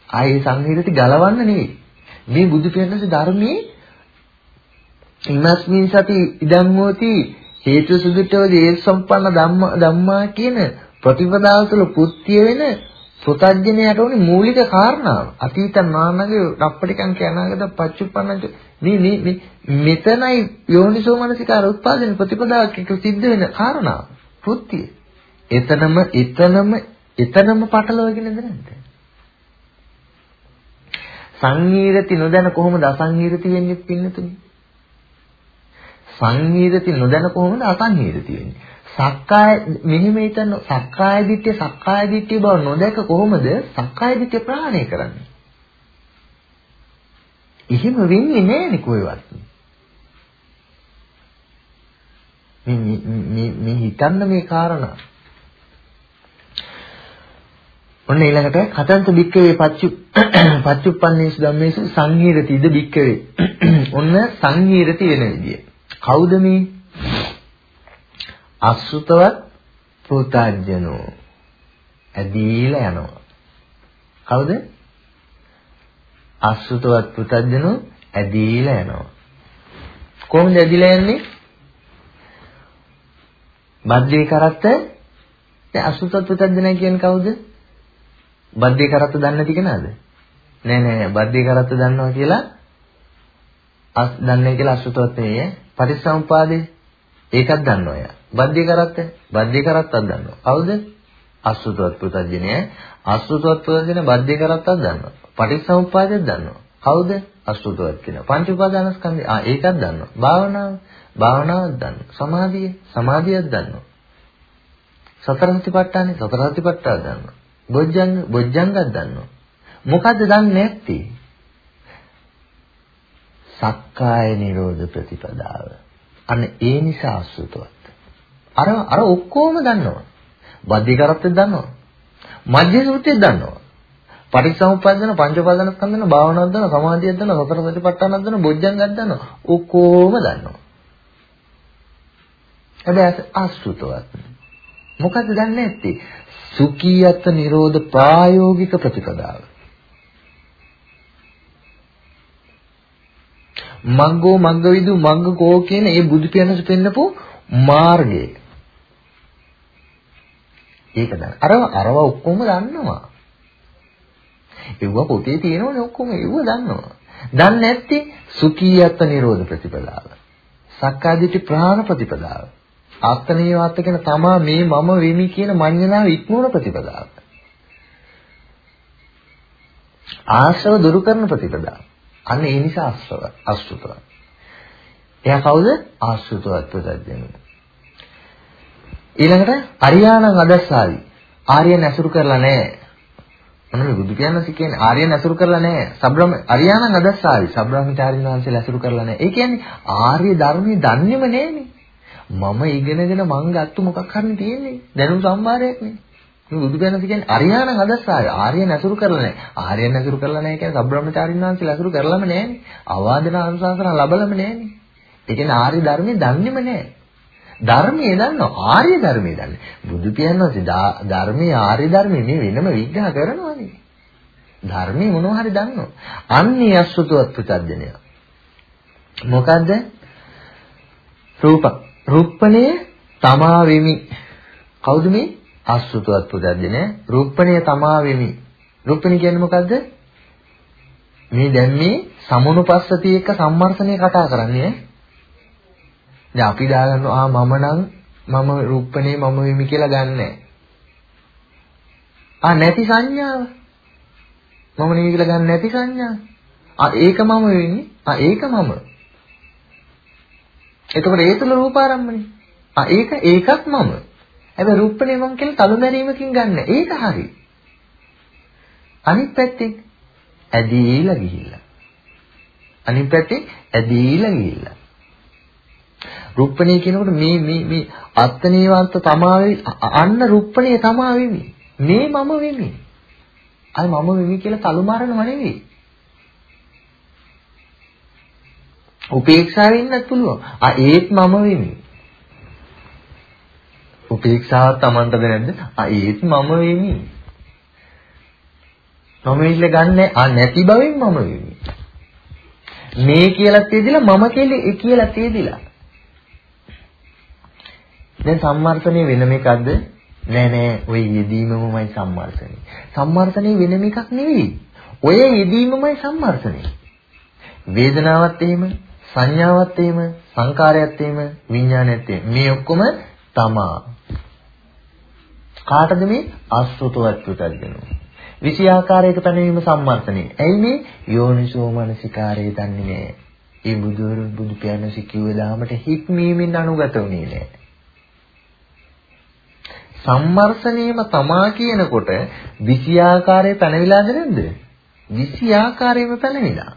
ආයේ සංහිඳති ගලවන්න නෙවෙයි. මේ බුදු පෙරණසේ ධර්මයේ ඉමස්මින් සති ඉදම් හෝති හේතු සුදුටෝ දේ සම්පන්න ධම්ම ධම්මා කියන ප්‍රතිපදාව තුළ පුත්‍ය වෙන පුතඥයට උනේ මූලික කාරණාව. අතීත නානගේ රප්පටිකං කියනාගත පච්චුප්පන්නං මේ මේ මේ මෙතනයි යෝනිසෝ මනසිකාර උත්පාදන ප්‍රතිපදාවක් එක සිද්ධ වෙන කාරණාව. පුත්‍ය. එතනම එතනම එතනම පටලවගෙන නැද්ද? සංහීරති නොදැන කොහොමද අසංහීරති වෙන්නේ පින්නතුනි? සංහීරති නොදැන කොහොමද අසංහීරති වෙන්නේ? සක්කාය මෙහිම හිතන සක්කාය දිට්ඨිය සක්කාය දිට්ඨිය බව නොදැක කොහොමද සක්කාය දිට්ඨිය ප්‍රහාණය කරන්නේ? එහෙම වෙන්නේ නැහැ කොහෙවත්. මේ මේ මේ හිතන්න මේ කාරණා. ඔන්න ඊළඟට කතන්ත බික්කවේ පච්චු පච්චුප්පන්නේසු ධම්මේසු සංහීරතිද බික්කවේ. ඔන්න සංහීරති වෙන විදිය. කවුද මේ? අසුතවත් පුතඥෝ ඇදීලා යනවා. කවුද? අසුතවත් පුතඥෝ ඇදීලා යනවා. කොහොමද ඇදීලා යන්නේ? බද්දේ කරත්ත දැන් අසුතවත් පුතඥය කියන්නේ කවුද? බද්දේ කරත්ත දන්නේ නැති කෙනාද? නෑ නෑ නෑ බද්දේ කරත්ත දන්නවා කියලා අස් දන්නේ කියලා අසුතවත් නෙවෙයි. පටිච්චසමුපාදේ ඒකත් දන්නවා එයා. බද්ධිය කරත්ත බද්ධිය කරත්තක් දන්නවා. කවුද? අසුතවත් පුතඥය. අසුතවත් පුතඥය බද්ධිය කරත්තක් දන්නවා. පටිච්චසමුප්පාදයක් දන්නවා. කවුද? අසුතවත් කියන. පංච උපාදානස්කන්ධය. ආ ඒකත් දන්නවා. භාවනාව භාවනාවක් දන්නවා. සමාධිය සමාධියක් දන්නවා. සතර සතිපට්ඨානේ සතර සතිපට්ඨාන දන්නවා. බොජ්ජංග බොජ්ජංගක් දන්නවා. මොකද්ද දන්නේ නැත්තේ? සක්කාය නිරෝධ ප්‍රතිපදාව. අන්න ඒ නිසා අසුතවත්. අර අර ඔක්කොම දන්නවා. බද්ධිකරත්වය දන්නවා. මධ්‍ය සූත්‍රය දන්නවා. පටිච්චසමුප්පාදන පංච උපාදාන ස්කන්ධන භාවනාවක් දන්නවා, සමාධියක් දන්නවා, සතර සතිපට්ඨානක් දන්නවා, බොජ්ජංගයක් දන්නවා. ඔක්කොම දන්නවා. හැබැයි අසුතවත්. මොකද්ද දන්නේ නැත්තේ? සුඛීයත් නිරෝධ ප්‍රායෝගික ප්‍රතිපදාව. මග්ගෝ මග්ගවිදු මග්ගකෝ කියන මේ බුදු පියාණන් පෙන්නපු මාර්ගය. ඒක දන්න. අරව අරව ඔක්කොම දන්නවා. ඒව පොතේ තියෙනවනේ ඔක්කොම ඒව දන්නවා. දන්නේ නැත්තේ සුඛීයත් නිරෝධ ප්‍රතිපදාව. සක්කාදිටි ප්‍රහාණ ප්‍රතිපදාව. ආත්මීයවත් කියන තමා මේ මම වෙමි කියන මඤ්ඤණාව ඉක්මවන ප්‍රතිපදාව. ආශ්‍රව දුරු කරන ප්‍රතිපදාව. අන්න ඒ නිසා ආශ්‍රව අසුතව. එයා කවුද? ආශ්‍රිතවත් ප්‍රත්‍යඥ. ඊළඟට අරියාණං අදස්සාවි. ආර්යයන් ඇසුරු කරලා නැහැ. මොනවද බුදු පියාණන් කියන්නේ ආර්යයන් ඇසුරු කරලා නැහැ. සබ්‍රම අරියාණං අදස්සාවි. සබ්‍රාහ්මිතාරින් වහන්සේලා ඇසුරු කරලා නැහැ. ඒ කියන්නේ ආර්ය ධර්මයේ දන්නේම නැහැනේ. මම ඉගෙනගෙන මං ගත්ත මොකක් හරි තියෙන්නේ. දැනුම් සම්භාරයක් නේ. මේ බුදු පියාණන් කියන්නේ අරියාණං අදස්සාවි. ආර්යයන් ඇසුරු කරලා නැහැ. ආර්යයන් ඇසුරු කරලා නැහැ කියන්නේ සබ්‍රාහ්මිතාරින් වහන්සේලා ඇසුරු කරලම නැහැනේ. අවාදන අනුශාසන ලැබලම නැහැනේ. ඒ කියන්නේ ආර්ය ධර්මයේ දන්නේම නැහැ. ධර්මයේ දන්නවා ආර්ය ධර්මයේ දන්නේ. බුදු පියාණන් ධර්මයේ ආර්ය ධර්මයේ මේ වෙනම විග්‍රහ කරනවානේ. ධර්මයේ මොනවා හරි දන්නවා. අන්නේ අසුතුවත් පුතඥය. මොකද්ද? රූප. රූපණේ තමා වෙමි. කවුද මේ? අසුතුවත් පුතඥය. රූපණේ තමා වෙමි. රූපණේ කියන්නේ මොකද්ද? මේ දැන් මේ සමුනුපස්සති එක්ක සම්මර්ෂණය කතා කරන්නේ දැන් අපි දාගන්නවා ආ මම නම් මම රූපණේ මම වෙමි කියලා ගන්නෑ. ආ නැති සංඥාව. මම නෙවෙයි කියලා ගන්න නැති සංඥාව. ආ ඒක මම වෙන්නේ. ආ ඒක මම. එතකොට ඒ තුල රූපාරම්මනේ. ආ ඒක ඒකත් මම. හැබැයි රූපණේ මම කියලා තලු මැරීමකින් ගන්න. ඒක හරි. අනිත් පැත්තෙන් ඇදීලා ගිහිල්ලා. අනිත් පැත්තේ ඇදීලා ගිහිල්ලා. රුප්පණේ කියනකොට මේ මේ මේ අත්නේවන්ත තමාවේ අන්න රුප්පණේ තමා වෙමි. මේ මම වෙමි. අය මම වෙමි කියලා තලු මාරනව නෙවෙයි. උපේක්ෂාවෙන් ඉන්නත් පුළුවන්. ආ ඒත් මම වෙමි. උපේක්ෂාව තමන්ටද නැද්ද? ආ ඒත් මම වෙමි. මම ඉල්ල ගන්න ආ නැති බවෙන් මම වෙමි. මේ කියලා තියදිලා මම කියලා කියලා තියදිලා දැන් සම්මර්ථනය වෙනම එකක්ද? නෑ නෑ ඔය යෙදීමමයි සම්මර්ථනය. සම්මර්ථනය වෙනම එකක් නෙවෙයි. ඔය යෙදීමමයි සම්මර්ථනය. වේදනාවත් එහෙම, සංඥාවත් එහෙම, සංකාරයත් එහෙම, විඥානයත් එහෙම. මේ ඔක්කොම තමා. කාටද මේ අසුතවත් පුතල්ගෙනෝ? විෂය ආකාරයක පැනවීම සම්මර්ථනය. ඇයි මේ යෝනිසෝ මනසිකාරය දන්නේ නෑ. ඒ බුදුරු බුදු පියාණන් සිකියුව දාමට හික්මීමෙන් අනුගත වුණේ නෑ. සම්මර්ෂණයම තමා කියනකොට විෂයාකාරයේ පැනවිලාද නැද්ද? විෂයාකාරයේම පැනවිලා.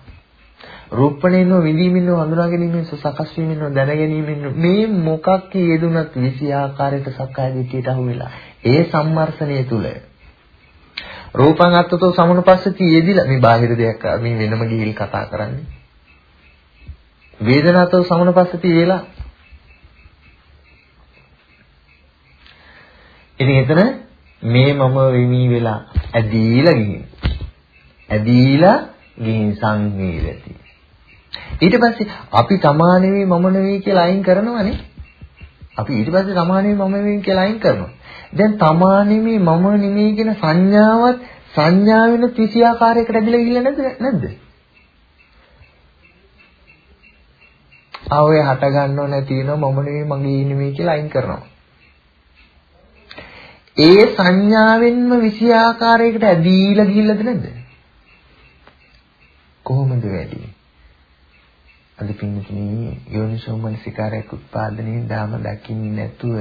රූපණේන විඳීමින් හඳුනා ගැනීමෙන් සකස් වීමෙන් දැන ගැනීමෙන් මේ මොකක් යෙදුනත් විෂයාකාරයට සක්කාය දිට්ඨියට අහු වෙලා ඒ සම්මර්ෂණය තුල රූපං අත්තතෝ සමුනුපස්සති යෙදිලා මේ බාහිර දෙයක් මේ වෙනම ගිහිල් කතා කරන්නේ වේදනාතෝ සමුනුපස්සති වේලා ඉතින් එතන මේ මම වෙමි වෙලා ඇදීලා ගිහින්. ඇදීලා ගිහින් සංවේදති. ඊට පස්සේ අපි තමා නෙවෙයි මම නෙවෙයි කියලා අයින් කරනවනේ. අපි ඊට පස්සේ තමා නෙවෙයි මම නෙවෙයි කියලා අයින් කරනවා. දැන් තමා නෙවෙයි මම නෙවෙයි කියන සංඥාවත් සංඥා වෙන ත්‍රිසියාකාරයකට ඇදලා ගිහිල්ලා නැද්ද නැද්ද? ආ ඔය හට ගන්නව නැති වෙනවා මම නෙවෙයි මගේ නෙවෙයි කියලා අයින් කරනවා. ඒ සංඥාවෙන්ම විෂය ආකාරයකට ඇදීලා ගිහිල්ලාද නැද්ද? කොහොමද වැඩි? අද පින්නතුනි යෝනිසෝමනසිකාරයක් උත්පාදනයේ දාම දකින්නේ නැතුව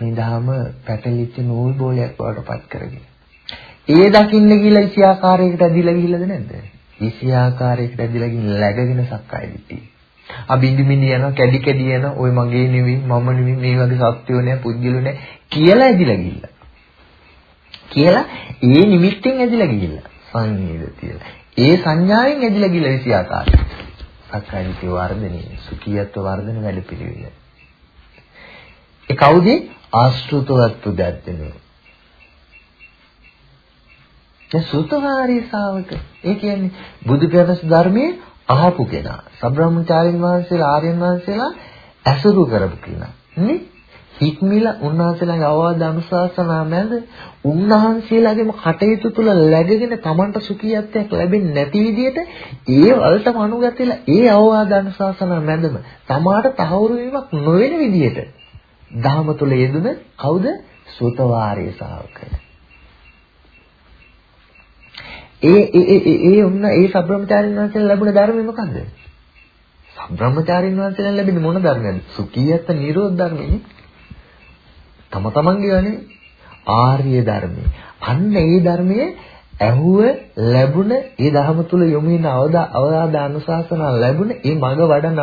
මේ දාම පැටලිච්ච නූල් බෝලයක් බවට පත් කරගෙන. ඒ දකින්න ගිහිල්ලා විෂය ආකාරයකට ඇදීලා ගිහිල්ලාද නැද්ද? විෂය ආකාරයකට ඇදීලා ගිහින් läගගෙන සක්කාය දිට්ඨිය. අබින්දි බින්දි යනවා කැඩි කැඩි යනවා ওই මගේ නෙවෙයි මම නෙවෙයි මේ වගේ සත්‍යෝ නෑ පුද්ගලෝ නෑ කියලා ඇදිලා ගිහිල්ලා කියලා ඒ නිමිත්තෙන් ඇදිලා ගිහිල්ලා සංවේදතියලා ඒ සංඥාවෙන් ඇදිලා ගිහිල්ලා විසි ආකාරය සක්කායිති වර්ධනේ සුඛියත්ව වර්ධන වැඩ පිළිවෙල ඒ කවුද ආශ්‍රිතවත් පුදත්තනේ දැන් සුතවාරී ශාවක. ඒ කියන්නේ බුදු පියාණන් ධර්මයේ අහපු කෙනා. සබ්‍රාහ්මචාරින් වහන්සේලා ආර්යයන් වහන්සේලා ඇසුරු කරපු කෙනා. නේ? හික්මිලා උන්වහන්සේලාගේ අවවාද අනුශාසනා මැද උන්වහන්සේලාගේම කටයුතු තුල läගගෙන Tamanට සුඛියත්වයක් ලැබෙන්නේ නැති විදිහට ඒ වලටම අනුගතලා ඒ අවවාද අනුශාසනා මැදම තමාට තහවුරු වීමක් නොවන විදිහට ධහම තුල යෙදුන කවුද සුතවාරී ශාවකය ඒ ඒ ඒ ඒ ඔන්න ඒ සබ්‍රහ්මචාරින් වහන්සේලා ලැබුණ ධර්මය මොකද්ද? සබ්‍රහ්මචාරින් වහන්සේලා ලැබෙන්නේ මොන ධර්මයක්ද? සුඛියත් නිරෝධ ධර්මනේ. තම තමන්ගේ වනේ ආර්ය ධර්මය. අන්න ඒ ධර්මයේ ඇහුව ලැබුණ ඒ ධර්ම තුල යොමු වෙන අවවාද අනුශාසන ලැබුණ ඒ මඟ වඩන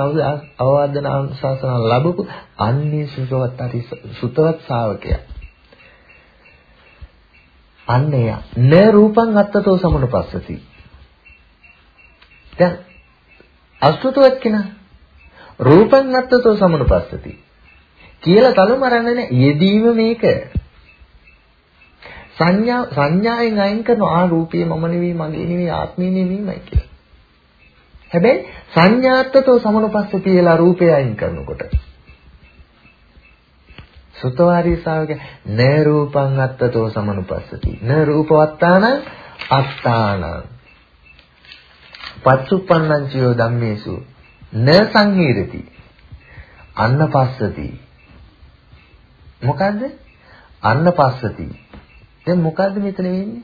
අවවාද අනුශාසන ලැබපු අන්නේ සුතවත් අරි සුතවත් ශාවකයා. අන්න එය. න රූපං අත්තතෝ සමනුපස්සති. දැන් අසුතවත් කෙනා රූපං අත්තතෝ සමනුපස්සති. කියලා තලු මරන්නේ යෙදීම මේක. සංඥා සංඥාවෙන් අයින් කරන ආ රූපේ මම නෙවෙයි මගේ නෙවෙයි ආත්මේ නෙවෙයිමයි කියලා. හැබැයි සංඥාත්තතෝ සමනුපස්සති කියලා රූපය අයින් කරනකොට සුතවාරී ශාවක න රූපං අත්තතෝ සමනුපස්සති. න රූපවත්තාන අත්තාන. පච්චුප්පන්නං චයෝ ධම්මේසු න සංහීරති. අන්න පස්සති මොකද්ද? අන්න පස්සති දැන් මොකද්ද මෙතන වෙන්නේ?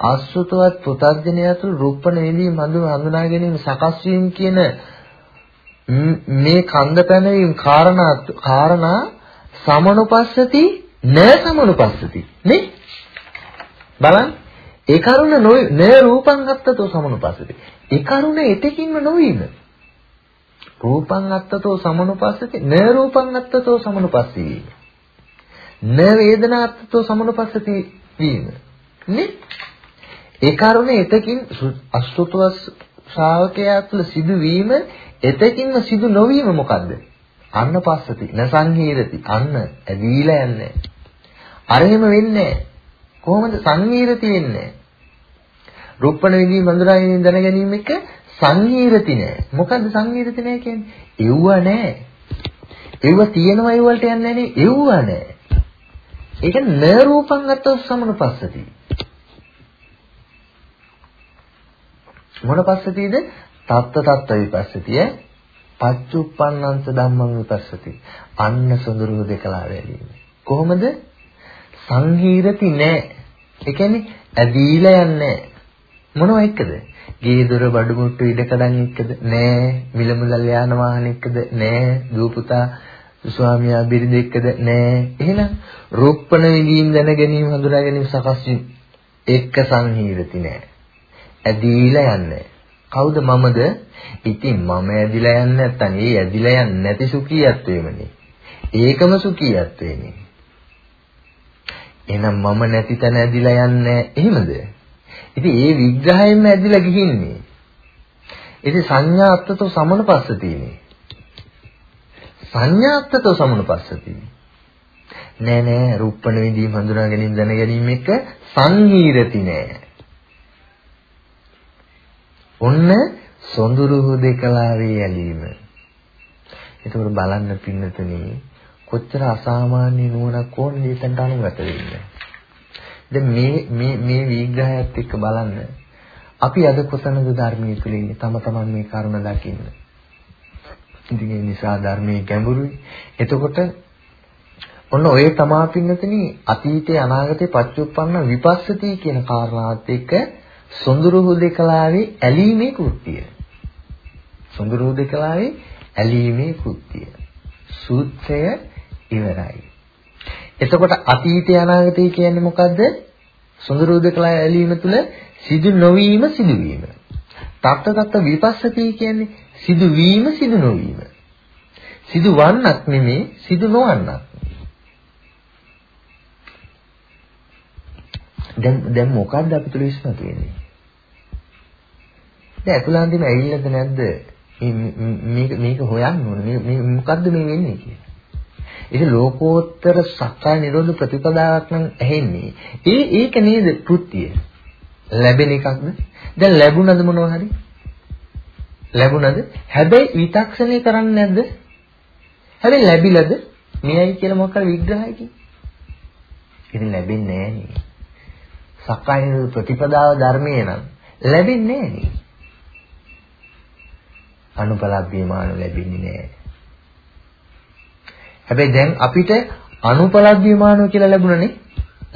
ආශ්‍රිතවත් පුතර්ජනය තුළ රූපණ වේදී මඳු හඳුනා ගැනීම සකස් වීම කියන මේ කන්ද පැනවීම කාරණා කාරණා සමනුපස්සති න සමනුපස්සති නේ? බලන්න. ඒ කරුණ න රූපං අත්තතෝ සමනුපස්සති. ඒ කරුණ එතකින්ම නොවීම. රූපං අත්තතෝ සමනුපස්සති න රූපං අත්තතෝ සමනුපස්සී න වේදනා අත්තතෝ සමනුපස්සති වීම. නේ? ඒ කරුණ එතකින් අසුතවස් ශ්‍රාවකයා තුළ සිදුවීම එතකින්ම සිදු නොවීම මොකද්ද? අන්න පස්සති නසංහීරති අන්න ඇදීලා යන්නේ. අර එහෙම වෙන්නේ කොහොමද සංහීරති වෙන්නේ රුප්පණ විදී මඳුරායින් දැන ගැනීම එක සංහීරති නෑ. මොකද්ද සංහීරති නෑ කියන්නේ? එව්ව නෑ. එව්ව තියෙනවා ඒ වලට යන්නේ නෑනේ එව්ව නෑ. ඒක න රූපං අත්ත සමනුපස්සති මොන පස්සතිද තත්ත තත්ත විපස්සතිය පච්චුප්පන්නංස ධම්මං විපස්සති. අන්න සොඳුරු දෙකලා වැළීම. කොහොමද? සංහීරති නෑ. ඒ කියන්නේ ඇදීලා යන්නේ මොනව එක්කද? ගේ දොර බඩු මුට්ටු ඉඩකඩම් එක්කද? නෑ. මිල මුලල් යාන වාහන එක්කද? නෑ. දූ පුතා ස්වාමියා බිරිඳ එක්කද? නෑ. එහෙනම් රූපණ විදීම් දැන ගැනීම හඳුනා ගැනීම සකස් වීම එක්ක සංහීරති නෑ. ඇදීලා යන්නේ. කවුද මමද? ඉතින් මම ඇදිලා යන්නේ නැත්තම් ඒ ඇදිලා යන්නේ නැති සුඛියත්වෙමනේ. ඒකම සුඛියත්වෙනේ. එහෙනම් මම නැති තැන ඇදිලා යන්නේ එහෙමද? ඉතින් ඒ විග්‍රහයෙන්ම ඇදිලා ගිහින්නේ. ඉතින් සංඥාත්තතෝ සමනුපස්සතිනේ. සංඥාත්තතෝ සමනුපස්සතිනේ. නෑ නෑ රූපණ විදීම හඳුනා ගැනීම දැන ගැනීම එක සංහීරති නෑ. ඔන්න සොඳුරු හුදේකලාවේ ඇලීම. ඒකවල බලන්න පින්නතුනේ කොච්චර අසාමාන්‍ය නුවණක් ඕනද එතනට අනුගත වෙන්නේ. දැන් මේ මේ මේ විග්‍රහයත් එක්ක බලන්න අපි අද කොතනද ධර්මයේ තුල ඉන්නේ තම තමන් මේ කරුණ දකින්න. ඉතින් ඒ නිසා ධර්මයේ ගැඹුරුයි. එතකොට ඔන්න ඔය තමා පින්නතනි අතීතේ අනාගතේ පච්චුප්පන්න විපස්සති කියන කාරණාවත් එක්ක සොඳුරු හුදේකලාවේ ඇලීමේ කෘත්‍යය. සොඳුරු හුදේකලාවේ ඇලීමේ කෘත්‍යය. සූත්‍රය ඉවරයි. එතකොට අතීතය අනාගතය කියන්නේ මොකද්ද? සොඳුරු හුදේකලාවේ ඇලීම තුළ සිදු නොවීම සිදුවීම. තත්ත තත්ත විපස්සති කියන්නේ සිදුවීම සිදු නොවීම. සිදුවන්නක් නෙමේ සිදු නොවන්නක්. දැන් දැන් මොකද්ද අපි තුල විශ්වාස වෙන්නේ? දැන් අතුලාන්තිම ඇවිල්ලාද නැද්ද? මේක මේක හොයන්න ඕනේ. මේ මොකද්ද මේ වෙන්නේ කියලා. ඒක ලෝකෝත්තර සත්‍ය නිරෝධ ප්‍රතිපදාවක් නම් ඇහෙන්නේ. ඒ ඒක නේද කෘත්‍යය. ලැබෙන එකක්ද? දැන් ලැබුණද මොනවා හරි? ලැබුණද? හැබැයි විතක්ෂණය කරන්නේ නැද්ද? හැබැයි ලැබිලද? මෙයයි කියලා මොකක් කර විග්‍රහයකින්. ඉතින් ලැබෙන්නේ නැහැ නේ. සක්කාය ප්‍රතිපදාව ධර්මයේ නම් ලැබෙන්නේ නැහැ නේ. අනුපලබ්බියමාන ලැබෙන්නේ නැහැ. හැබැයි දැන් අපිට අනුපලබ්බියමානෝ කියලා ලැබුණනේ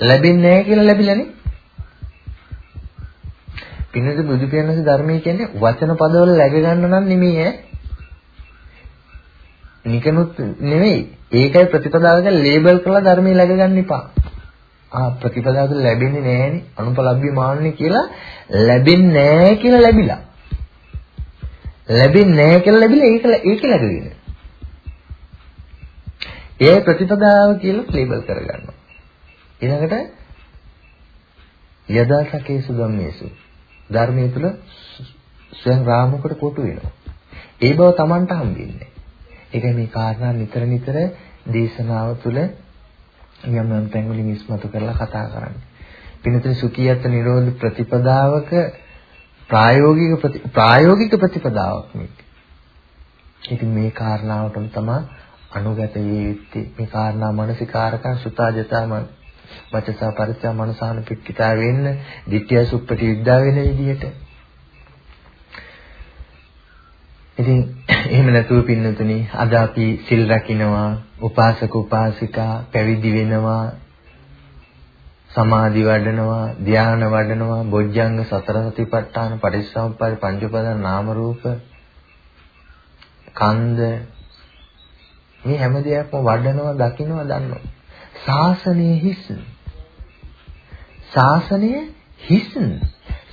ලැබෙන්නේ නැහැ කියලා ලැබිලානේ. පින්නද බුදු පියාණන්ගේ ධර්මයේ කියන්නේ වචන පදවල läග ගන්න නම් නෙමෙයි ඈ. නිකනුත් නෙමෙයි. ඒකයි ප්‍රතිපදාවක ලේබල් කරලා ධර්මයේ läග ගන්න එපා. ආ ප්‍රතිපදාවක ලැබෙන්නේ නැහැනේ අනුපලබ්බිය මාන්නේ කියලා ලැබෙන්නේ නැහැ කියලා ලැබිලා. ලැබෙන්නේ නැහැ කියලා ලැබිලා ඒක ඒක ලැබෙන්නේ. ඒ ප්‍රතිපදාව කියලා ලේබල් කරගන්නවා. ඊළඟට යදාසකේසු ධම්මේසු ධර්මයේ තුල ස්වයං රාමුකට කොටු වෙනවා. ඒ බව Tamanට හම්බෙන්නේ. ඒකයි මේ කාරණා නිතර නිතර දේශනාව තුළ යම් යම් තැන්වලින් ඉස්මතු කරලා කතා කරන්නේ. පින්නතර සුඛියත් නිරෝධ ප්‍රතිපදාවක ප්‍රායෝගික ප්‍රායෝගික ප්‍රතිපදාවක් මේක. ඉතින් මේ කාරණාවටම තමයි අනුගත විය යුත්තේ. මේ කාරණා මානසිකාරකං සුතාජතම වචසා පරිචා මනසාන පිට්ඨිතා වෙන්න, ditthya suppati විද්දා වෙන විදිහට. ඉතින් එහෙම නැතුව පින්නතුනි අද අපි සිල් රකින්නවා, උපාසක උපාසිකා පැවිදි වෙනවා, සමාධි වඩනවා, ධ්‍යාන වඩනවා, බොජ්ජංග සතර සතිපට්ඨාන, පටිච්චසමුප්පාද පංචපදන් නාම රූප කන්ද මේ හැම දෙයක්ම වඩනවා, දකින්නවා, දන්නවා. ශාසනය හිස්. ශාසනය හිස්.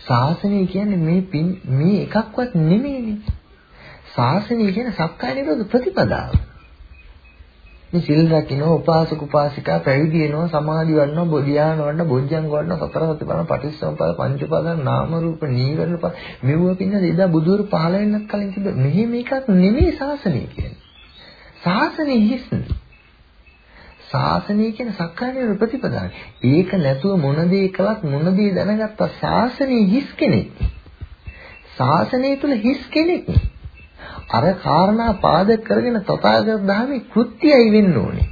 ශාසනය කියන්නේ මේ මේ එකක්වත් නෙමෙයිනේ. ශාසනය කියන්නේ සක්කාය නිරෝධ ප්‍රතිපදාව. මේ සිල් රකින්න උපාසක උපාසිකා පැවිදි වෙනවා සමාධි වඩනවා බොධියාන වඩනවා බොජ්ජංග වඩනවා සතර සතිපන්න පටිච්චසමුප්පාද පංචපාදන් නාම රූප නීවරණ මෙවුව පින්න එදා බුදුරු පහළ වෙන්නත් කලින් තිබ්බ මෙහෙම එකක් නෙමෙයි ශාසනය කියන්නේ. ශාසනය හිස්. ශාසනය කියන්නේ සක්කාය ප්‍රතිපදාව. ඒක නැතුව මොන දේ කළත් මොන දේ දැනගත්ත ශාසනය හිස් කෙනෙක්. ශාසනය තුල හිස් කෙනෙක්. අර කාරණා පාදක කරගෙන තථාගත ධර්මයේ කෘත්‍යයි වෙන්න ඕනේ.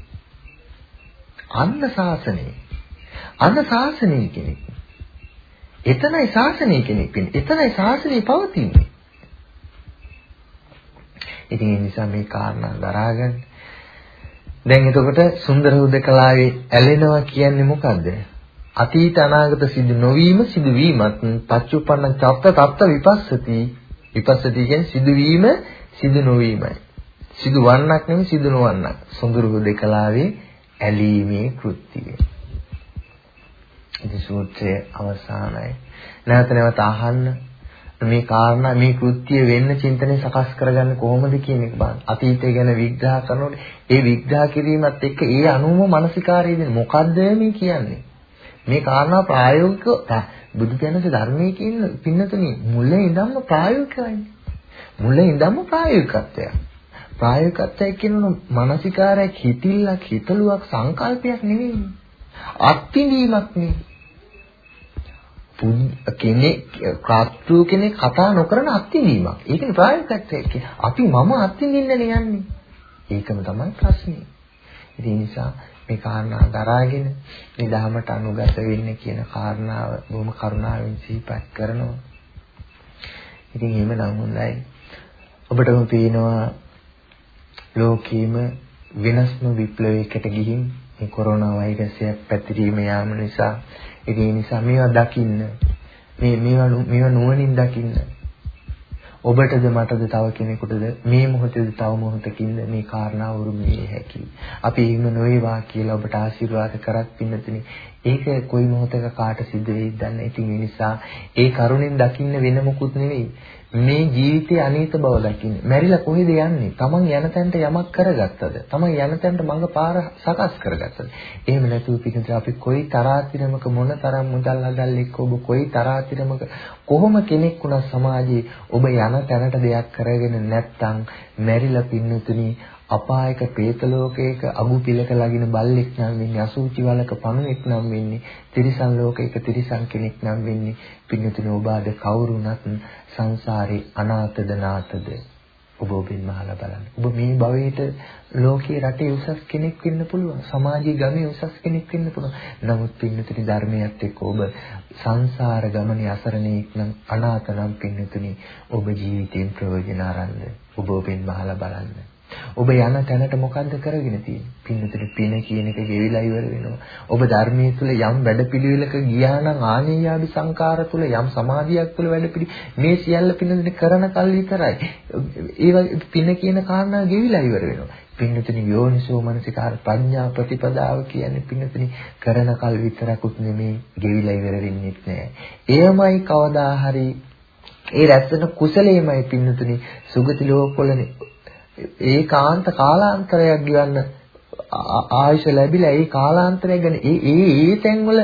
අන්න ශාසනය. අන්න ශාසනය කෙනෙක්. එතනයි ශාසනය කෙනෙක් වෙන්නේ. එතනයි ශාසනය පවතින්නේ. ඉතින් ඒ නිසා මේ කාරණා දරාගන්න. දැන් එතකොට සුන්දර හුදකලාවේ ඇලෙනවා කියන්නේ මොකද්ද? අතීත අනාගත සිදු නොවීම සිදුවීමත් පච්චුප්පන්න චත්ත තත්ත විපස්සති විපස්සති කියන්නේ සිදුවීම සිදු නොවීමයි. සිදු වන්නක් නෙමෙයි සිදු නොවන්නක්. සුන්දර හුදකලාවේ ඇලීමේ කෘත්‍යය. ඉතින් සූත්‍රයේ අවසానයි. නැවත නැවත අහන්න මේ කාරණා මේ කෘත්‍ය වෙන්න චින්තනය සකස් කරගන්න කොහොමද කියන එක බලන්න. අතීතය ගැන විග්‍රහ කරනකොට ඒ විග්‍රහ කිරීමත් එක්ක ඒ අනුම මානසිකාරය දෙන මොකද්ද මේ කියන්නේ? මේ කාරණා ප්‍රායෝගිකව බුදු දහමේ ධර්මයේ කියන පින්නතුනි මුලින් ඉඳන්ම ප්‍රායෝගිකවයි. මුලින් ඉඳන්ම ප්‍රායෝගිකත්වය. ප්‍රායෝගිකත්වය කියනොත් මානසිකාරයක් හිතිල්ලක් හිතලුවක් සංකල්පයක් නෙවෙයි. අත්විඳීමක් නෙවෙයි. කෙනෙක් කාත්‍රු කෙනෙක් කතා නොකරන අත්විඳීමක්. ඒකනේ ප්‍රායෝගිකත්වය කියන්නේ. අපි මම අත්විඳින්නනේ යන්නේ. ඒකම තමයි ප්‍රශ්නේ. ඒ නිසා මේ කාරණා දරාගෙන මේ ධහමට අනුගත වෙන්න කියන කාරණාව බොහොම කරුණාවෙන් සිහිපත් කරනවා. ඉතින් එහෙම නම් හොඳයි. ඔබටම පේනවා ලෝකීම වෙනස්ම විප්ලවයකට ගිහින් මේ කොරෝනා වෛරසය පැතිරීම යාම නිසා ඒ නිසා මේවා දකින්න මේ මේවා මේවා නුවණින් දකින්න ඔබටද මටද තව කෙනෙකුටද මේ මොහොතේද තව මොහොතකින්ද මේ කාරණාව උරුමයේ හැකි. අපි එහෙම නොවේවා කියලා ඔබට ආශිර්වාද කරත් පින්නතුනි. ඒක කොයි මොහොතක කාට සිද්ධ වෙයිද දන්නේ. ඉතින් ඒ නිසා ඒ කරුණෙන් දකින්න වෙන මොකුත් නෙවෙයි. මේ ජීවිතයේ අනීත බව දකින්න. මැරිලා කොහෙද යන්නේ? Taman යන තැනට යමක් කරගත්තද? Taman යන තැනට මඟ පාර සකස් කරගත්තද? එහෙම නැතුව පිටින් අපි කොයි තරාතිරමක මොන තරම් මුදල් හදල් එක්ක ඔබ කොයි තරාතිරමක කොහොම කෙනෙක් වුණා සමාජයේ ඔබ යන තැනට දෙයක් කරගෙන නැත්නම් මැරිලා පින්නතුනි අපායක പ്രേත ලෝකයක අගු පිලක ලගින බල්ලෙක් නම් වෙන්නේ අසූචි වලක පණුවෙක් නම් වෙන්නේ තිරිසන් ලෝකයක තිරිසන් කෙනෙක් නම් වෙන්නේ පින්නතුනේ ඔබ ආද කවුරුණත් සංසාරේ අනාථද නාථද ඔබ ඔබෙන් මහලා බලන්න. ඔබ මේ භවයේට ලෝකයේ රටේ උසස් කෙනෙක් වෙන්න පුළුවන්. සමාජයේ ගමේ උසස් කෙනෙක් වෙන්න පුළුවන්. නමුත් පින්නතුනි ධර්මයේත් එක්ක ඔබ සංසාර ගමනේ අසරණෙක් නම් අනාථ නම් පින්නතුනි ඔබ ජීවිතයෙන් ප්‍රයෝජන අරන්ද ඔබ ඔබෙන් මහලා බලන්න. ඔබ යන තැනට මොකද්ද කරගෙන තියෙන්නේ? පින්නතුනි පින කියන එක ගෙවිලා ඉවර වෙනවා. ඔබ ධර්මයේ තුල යම් වැඩපිළිවෙලක ගියා නම් ආනේයාදි සංකාර තුල යම් සමාධියක් තුල වැඩපිළි මේ සියල්ල පින්නතුනි කරන කල් විතරයි. ඒ පින කියන කාරණා ගෙවිලා ඉවර වෙනවා. පින්නතුනි යෝනිසෝ මනසිකාර ප්‍රඥා ප්‍රතිපදාව කියන්නේ පින්නතුනි කරන කල් විතරකුත් නෙමේ ගෙවිලා ඉවර වෙන්නේ නැහැ. එයමයි කවදා හරි ඒ රැස්වෙන කුසලයේමයි පින්නතුනි සුගති ලෝකවලනේ ඒකාන්ත කාලාන්තරයක් ගිවන්න ආයුෂ ලැබිලා ඒ කාලාන්තරය ගැන ඒ ඒ ඒ තැන්වල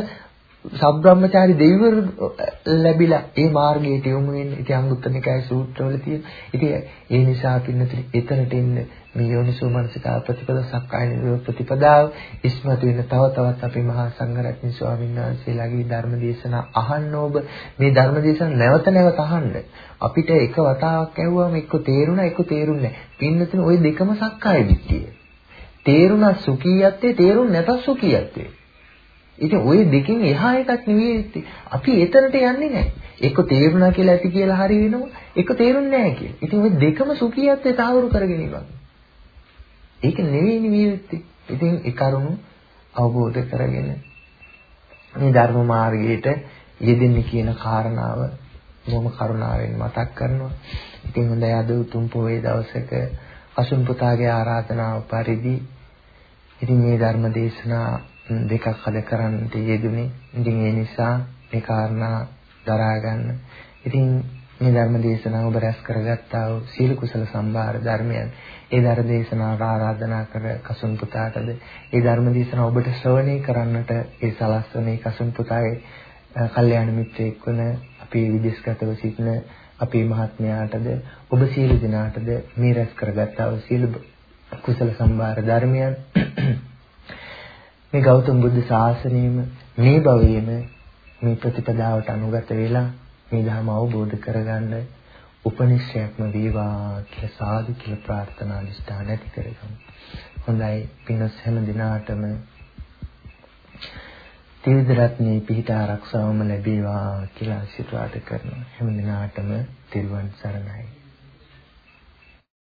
සබ්‍රාහ්මචාරි දෙවිවරු ලැබිලා ඒ මාර්ගයට යොමු වෙන්නේ. ඉතින් අංගුත්තර නිකායේ සූත්‍රවල තියෙන. ඉතින් ඒ නිසා පින්නතුනි එතනට එන්න මේ යෝනිසෝ මනසිකා ප්‍රතිපද සක්කාය නිරෝධ ප්‍රතිපදාව ඉස්මතු වෙන තව තවත් අපේ මහා සංඝරත්න ස්වාමීන් වහන්සේලාගේ ධර්ම දේශනා අහන්න ඔබ මේ ධර්ම දේශනා නැවත නැවත අහන්න. අපිට එක වතාවක් ඇහුවම එක්ක තේරුණා එක්ක තේරුන්නේ නැහැ. පින්නතුනි ওই දෙකම සක්කාය දිට්ඨිය. තේරුණා සුඛීයත්තේ තේරුණ නැතත් සුඛීයත්තේ. ඉතින් ওই දෙකෙන් එහා එකක් නෙවෙයි අපි එතනට යන්නේ නැහැ. එක්ක තේරුණා කියලා ඇති කියලා හරි වෙනවා. එක්ක තේරුන්නේ නැහැ කියලා. ඉතින් ওই දෙකම සුඛියත්වේ තාවුරු කරගෙන ඉන්නවා. ඒක නෙවෙයි නෙවෙයි ඉතින් ඒ කරුණු අවබෝධ කරගෙන මේ ධර්ම මාර්ගයට යෙදෙන්න කියන කාරණාව බොහොම කරුණාවෙන් මතක් කරනවා. ඉතින් හොඳයි අද උතුම් පොයේ දවසක අසුන් පුතාගේ ආරාධනාව පරිදි ඉතින් මේ ධර්ම දේශනා දෙකක් අද කරන්නට යෙදුනේ. ඉතින් ඒ නිසා මේ කාරණා දරා ගන්න. ඉතින් මේ ධර්ම දේශනාව ඔබ රැස් කරගත්තා වූ සීල කුසල සම්භාර ධර්මයන් ඒ ධර්ම දේශනාව ආරාධනා කර කසුන් පුතාටද ඒ ධර්ම දේශනාව ඔබට ශ්‍රවණය කරන්නට ඒ සලස්වනේ කසුන් පුතාගේ කල්යාණ මිත්‍රයෙක් වන අපේ විදේශගතව සිටින අපේ මහත්මයාටද ඔබ සියලු දෙනාටද මේ රැස් කරගත්තා වූ සීල කුසල සම්භාර ධර්මයන් මේ ගෞතම බුදු සාසනයෙම මේ භවයේම මේ ප්‍රතිපදාවට අනුගත වෙලා මේ ධර්ම අවබෝධ කරගන්න උපනිශ්‍රයක්ම වේවා කියලා සාදු කියලා ප්‍රාර්ථනා නිෂ්ඨාන ඇති කරගමු. හොඳයි පින්වත් හැම දිනාටම ත්‍රිවිධ රත්නේ පිහිට ආරක්ෂාවම ලැබේවා කියලා ආශිර්වාද කරනවා. හැම දිනාටම තිරුවන් සරණයි.